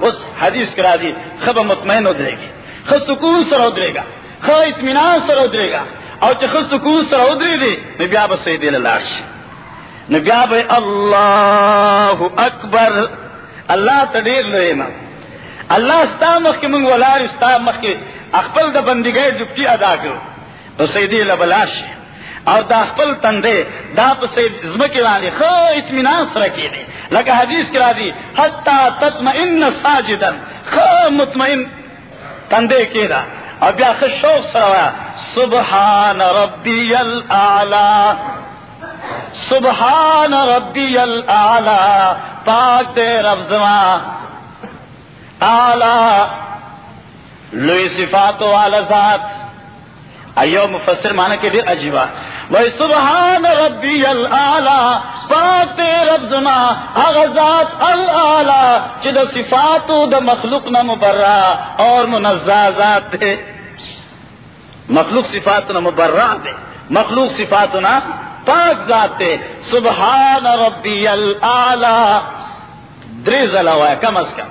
اس حدیث کرا دی خب مطمئن ادرے گی، خب سکون سر ادرے گا، خب اطمینان سر ادرے گا، اور خب سکون سر ادری دی نبیا بس دل لاش نبیا بھائی اللہ اکبر۔ اللہ تڈیر لے نا اللہ استا مخ کے منگ ولار استا مخ کے اخبل د گئے ڈپٹی ادا کرو۔ سیدی لبلاش اور دا خپل تندے دا په سید زمکی باندې خو اطمینان سره کېدی لکه حدیث کرا دی حتا تطمئن ساجدا. خو مطمئن تندے کېدا او بیا خو شوق سره سبحان ربی الاعلى سبحان ربی الاعلى پاک دے رب زما. اعلی لوی صفات والا ذات. ایو مفسر مانا کے دیر عجیبا وہی سبحان ربی العالی پاک رب زما اغزات العالی چد صفاتو د مخلوق نہ مبرا اور منزہ ذات دے. مخلوق صفات نہ مبرا دے، مخلوق صفات نہ پاک ذات دے. سبحان ربی العالی دریز علاوہ کم از کم.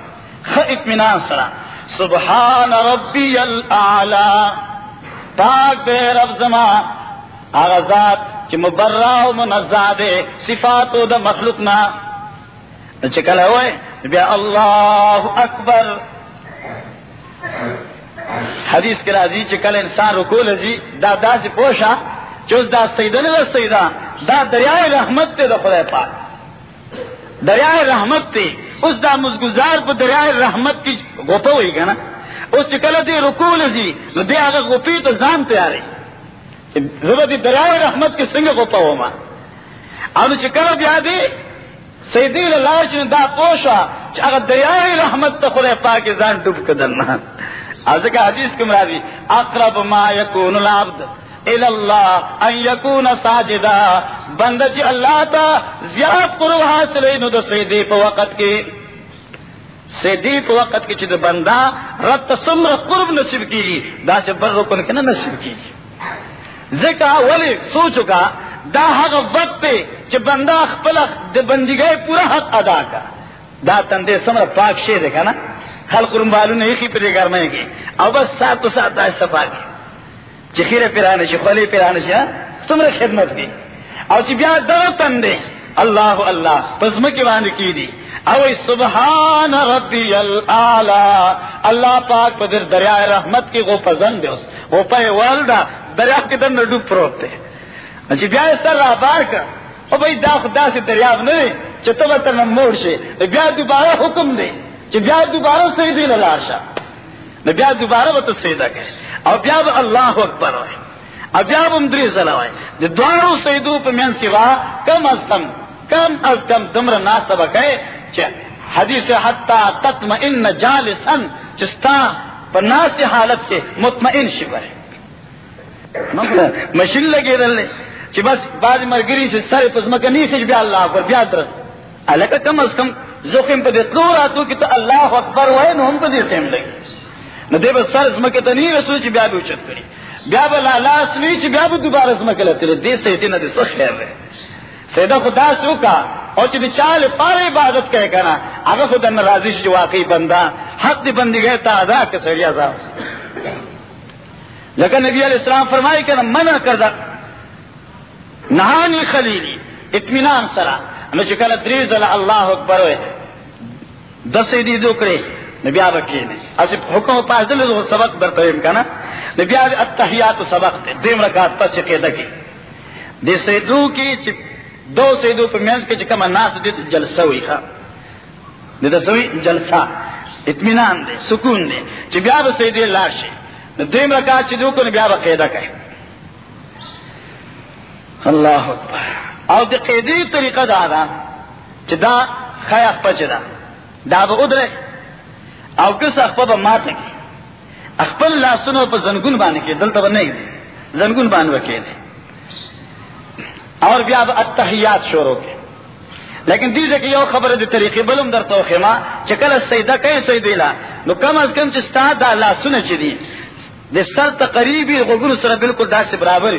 اطمینان سرا. سبحان ربی العالی پاک دے رب زما آغازات چی مبرا و منزا دے صفاتو دا مخلوق نا چکل ہوئے، بیا اللہ اکبر۔ حدیث کے راضی چکل انسان رکو لزی، دا دا سے پوشا چوز دا سیدن دا سیدہ، دا دریائے رحمت تے دا خدا پاک۔ دریائے رحمت تے، اس دا مزگزار پہ دریائے رحمت کی گوپا ہوئی گا نا۔ اس چکل دی رکول جی نو دی آگا گوپی تو زان تیاری ضرورت دریائے رحمت کی سنگ گوپا ہو ماں اب چکل بیا دی سیدی لاش نے دا پوشا چا اگر دریائے رحمت تو خدا پاک زان ڈوب کے درنا از کا حدیث کے مرادی اقرب ما یکون العبد اللہ ان یکون ساجدا. بندہ چی اللہ تا زیاد قرب حاصل نو دو سیدی پا وقت کی سیدی پا وقت کی چی بندہ رب تا سمر قرب نصیب کی دا چی بر رکن کے نصیب کی ذکا ولی سوچو کا دا حق وقت پہ چی بندہ اخپل دے بندی گئے پورا حق ادا کا۔ دا تندے سمر پاک شے دیکھا نا خلق رنبالو نے ایک ہی پر گرمائے گی او بس ساتھ تو ساتھ دا صفا گی کی چخیر پیرانے چی خولی پیرانے چی ہاں؟ تمہیں خدمت کی او چی بیا دو تندے، اللہ اللہ پس مکی باندھ کی دی۔ او سبحان ربی العالی. اللہ پاک پدر دریائے رحمت کی غو پزن دے اس. غو پہ والدہ، دریا کے در نڈو پروت دے اچھی بیا سر را بار کر. او بھئی دا خدا سے دریاب نہیں چی تو بطر موڑ شے. بیا دوبارہ حکم دے. چی بیا دوبارہ سیدی للاشا بیا دوبارہ وہ تو سیدہ کہے. اور بیا اللہ اکبر ہوئے. اب بیا مدری زلا ہوئے دوارو سیدو پہ مین سوا کم از کم کم از کم دمر نا سبق ہے حدیث حتی تطمئن جالسن چستا پناس حالت سے مطمئن شبر ہے۔ مشین لگے رلے چی بس بعد مرگری سے سر پزمکنی سے بیا اللہ اکبر، بیا درس الکہ کم از کم زخم پہ دیتلو راتو کی تو اللہ اکبر ہوئے نو ہم پہ دیتے ہم لگی۔ نو دے بس سر اسمکہ تنی رسول چی بیا بھی اچت کری۔ بیا بلا لاس نی چی بیا بھی دوبارہ اسمکہ لتے لے دے سیتی نا دے سو خیر رہے۔ سیدہ خدا سو کا اور چی چال پارے عبادت کہے کنا، اگر خدا نرازی جو واقعی بندہ، حق دی بندی گئے تا ادا کے سڑیا زا لیکن نبی علیہ السلام فرمائے کہ منع کردہ نہانی خلیلی، اطمینان سرا۔ ہمیں چکل دریز اللہ اکبر ہوئے۔ دس دی دکڑے نبی آبا کی نے۔ اسی حکم پاس دل دو سبق در تریم کنا۔ نبی آبا اتحیات سبق دے، دیم رکات پس چکے دکی دی سیدو کی دو سیدو پر مینس کے چکم ناس دی جلسہ ہوئی خواہ دی دسوئی جلسہ اطمینان دے، سکون دے. چی بیا با سیدی اللہ لاشی دیم رکات چی دو کو نبی آبا قیدہ کہے اللہ اکبر. او دی قیدی طریقہ دا دا، چی دا خیاق پچ دا. دا با ادرے. او کس اخپا با ماتا کی اخپل لاسنو پا زنگون بانے کی دلتا با نہیں دے زنگون بانے بکے دے اور بیا با اتحیات شروع کے لیکن دیزے کہ یو خبر دی طریقی بلوم در تو خیما چکل سیدہ کئی سیدیلا نو کم از کم چستا دا لاسنو چی دی۔ دی سر تقریبی غگون سر بالکل دا سے برابر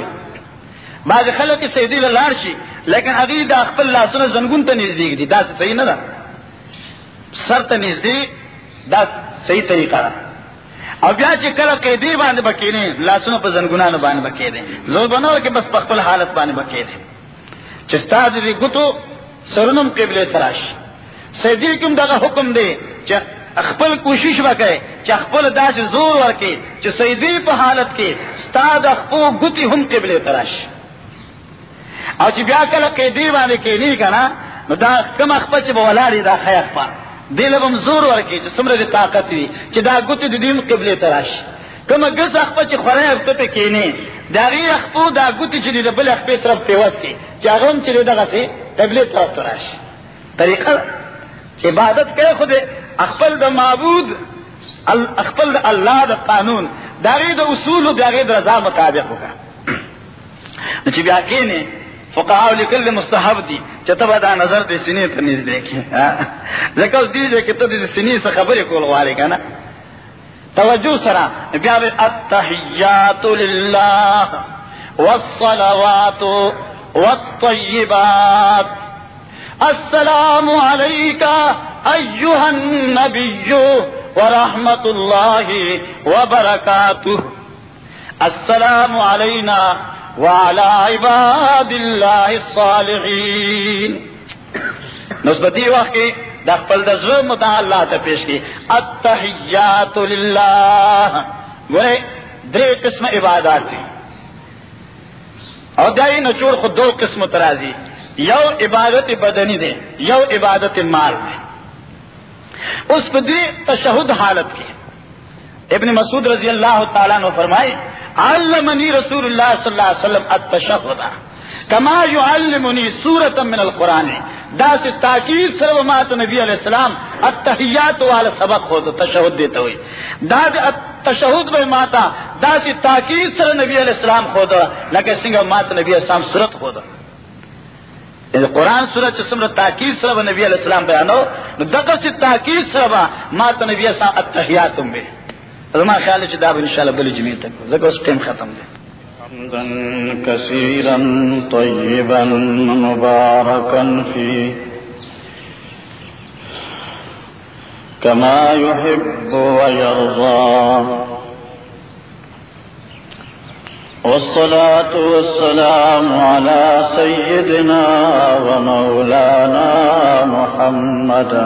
بعض خلق کی سیدی لار شي لیکن اگلی دا خپل لاسونه زنګون ته نږدې دي دا صحیح نه ده سر ته نږدې دا صحیح طریقه ده او بیا چې کله کې دی باندې بکینه لاسونه په زنګونانو باندې بکې دي زور بنور کې بس په خپل حالت باندې بکې دي چې ستاد دې ګوتو سرنم قبله تراش سیدی کوم دغه حکم دی چې خپل کوشش وکړي، چې خپل داس زور ورکړي، چې سیدی په حالت کې ستاد خپل ګوتی هم قبله تراش او چې بیا کله کې دی باندې کې نه کنا نو دا کوم خپل چې بولاري دا خیر په دل بم زور ورکی چې څومره د طاقت وي چې دا ګوت د دین قبله تراش. کوم ګس خپل چې خورای ته په کې نه دا غي خپل دا ګوت چې د بل خپل سره په وس کې چې هغه هم چې دغه سي قبله طرف تراش. طریقه چې عبادت کوي خو خپل د معبود اخبل اللہ دا قانون داغی دا اصول داغی دا رضا مطابق ہوگا. چی بیا کینے فقہاو لکل مستحب دی. چتبا دا نظر دے سنی پر نیز دیکھیں ذکر دی دے کہ تو دی سنی سے خبری کول غواری کا نا توجہ سرا. بیا بے التحیات للہ والصلوات والطیبات. السلام علیکہ ایوہ النبی ورحمت اللہ وبرکاتہ. السلام علینا وعلى عباد الله الصالحين. نسبتی وقت کی دخل دزو متا اللہ تا پیش کی. التحیات للہ. گوئے درے قسم عبادات تھی اور دائی نچوڑ خود دو قسم ترازی. یو عبادت بدنی دے، یو عبادت مال دے. اس پہ تشہد حالت کی ابن مسعود رضی اللہ تعالیٰ نے فرمائی، علمنی رسول اللہ صلی اللہ علیہ وسلم التشہد کما یعلمنی سورتا من القرآن، دا سے تاکید سر مات نبی علیہ السلام التحیات والا سبق ہو تو تشہد دیتا ہوئی۔ دا دے تشہد بے ماتا، دا سے تاکید سر نبی علیہ السلام ہو دا لگے سنگا مات نبی علیہ السلام صورت ہو دا یعنی قرآن سورت سمر تاکید سر نبی علیہ السلام بیانو دقا سے تاکید سر مات نبی علیہ السلام التحیات میں زما خیال چې دا به ان شاء الله بل جمعې ته ځکه اوس ټیم ختم دی. حمدا كثيرا طيبا مباركا فيه كما يحب ويرضى والصلاة والسلام على سيدنا ومولانا محمدا.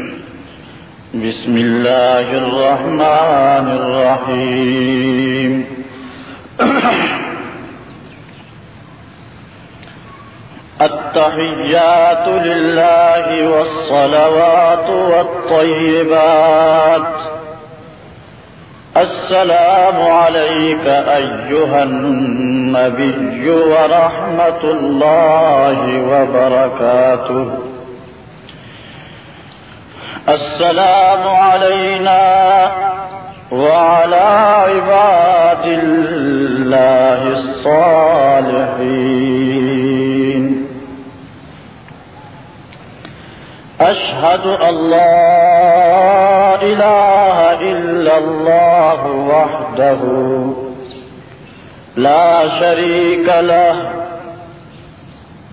بسم الله الرحمن الرحيم. التحيات لله والصلوات والطيبات. السلام عليك أيها النبي ورحمة الله وبركاته. السلام علينا وعلى عباد الله الصالحين. أشهد أن لا إله إلا الله وحده لا شريك له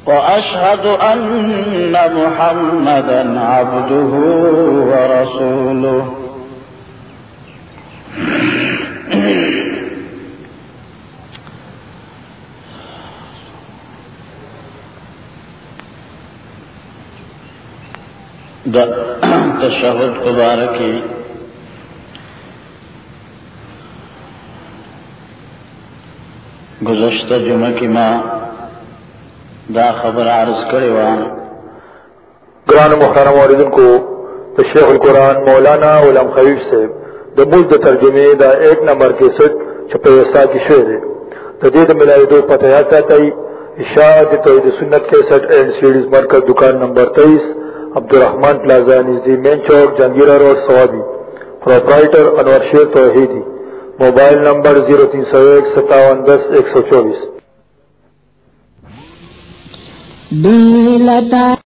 وأشهد أن محمدا عبده ورسوله. تشہد مبارکی. گزشتہ جمعہ کی ماں دا خبر عرض کرے وا گران محترم والدن کو شیخ القرآن مولانا علم خبیب سے دا ملد ترجمے دا ایک نمبر کے سٹ چھپے وسا کی شعر ہے تدید ملائی دو پتہ ایسا تئی اشاعت توحید سنت کے سٹ اینڈ سیڈیز مرکز، دکان نمبر تیئیس عبدالرحمان پلازا نزدی مین چوک، Jahangira road Swabi proprietor Anwar Sher Tauhidi. Mobile number zero تین سو ایک، ستاون، دس، ایک سو چوبیس. دلتا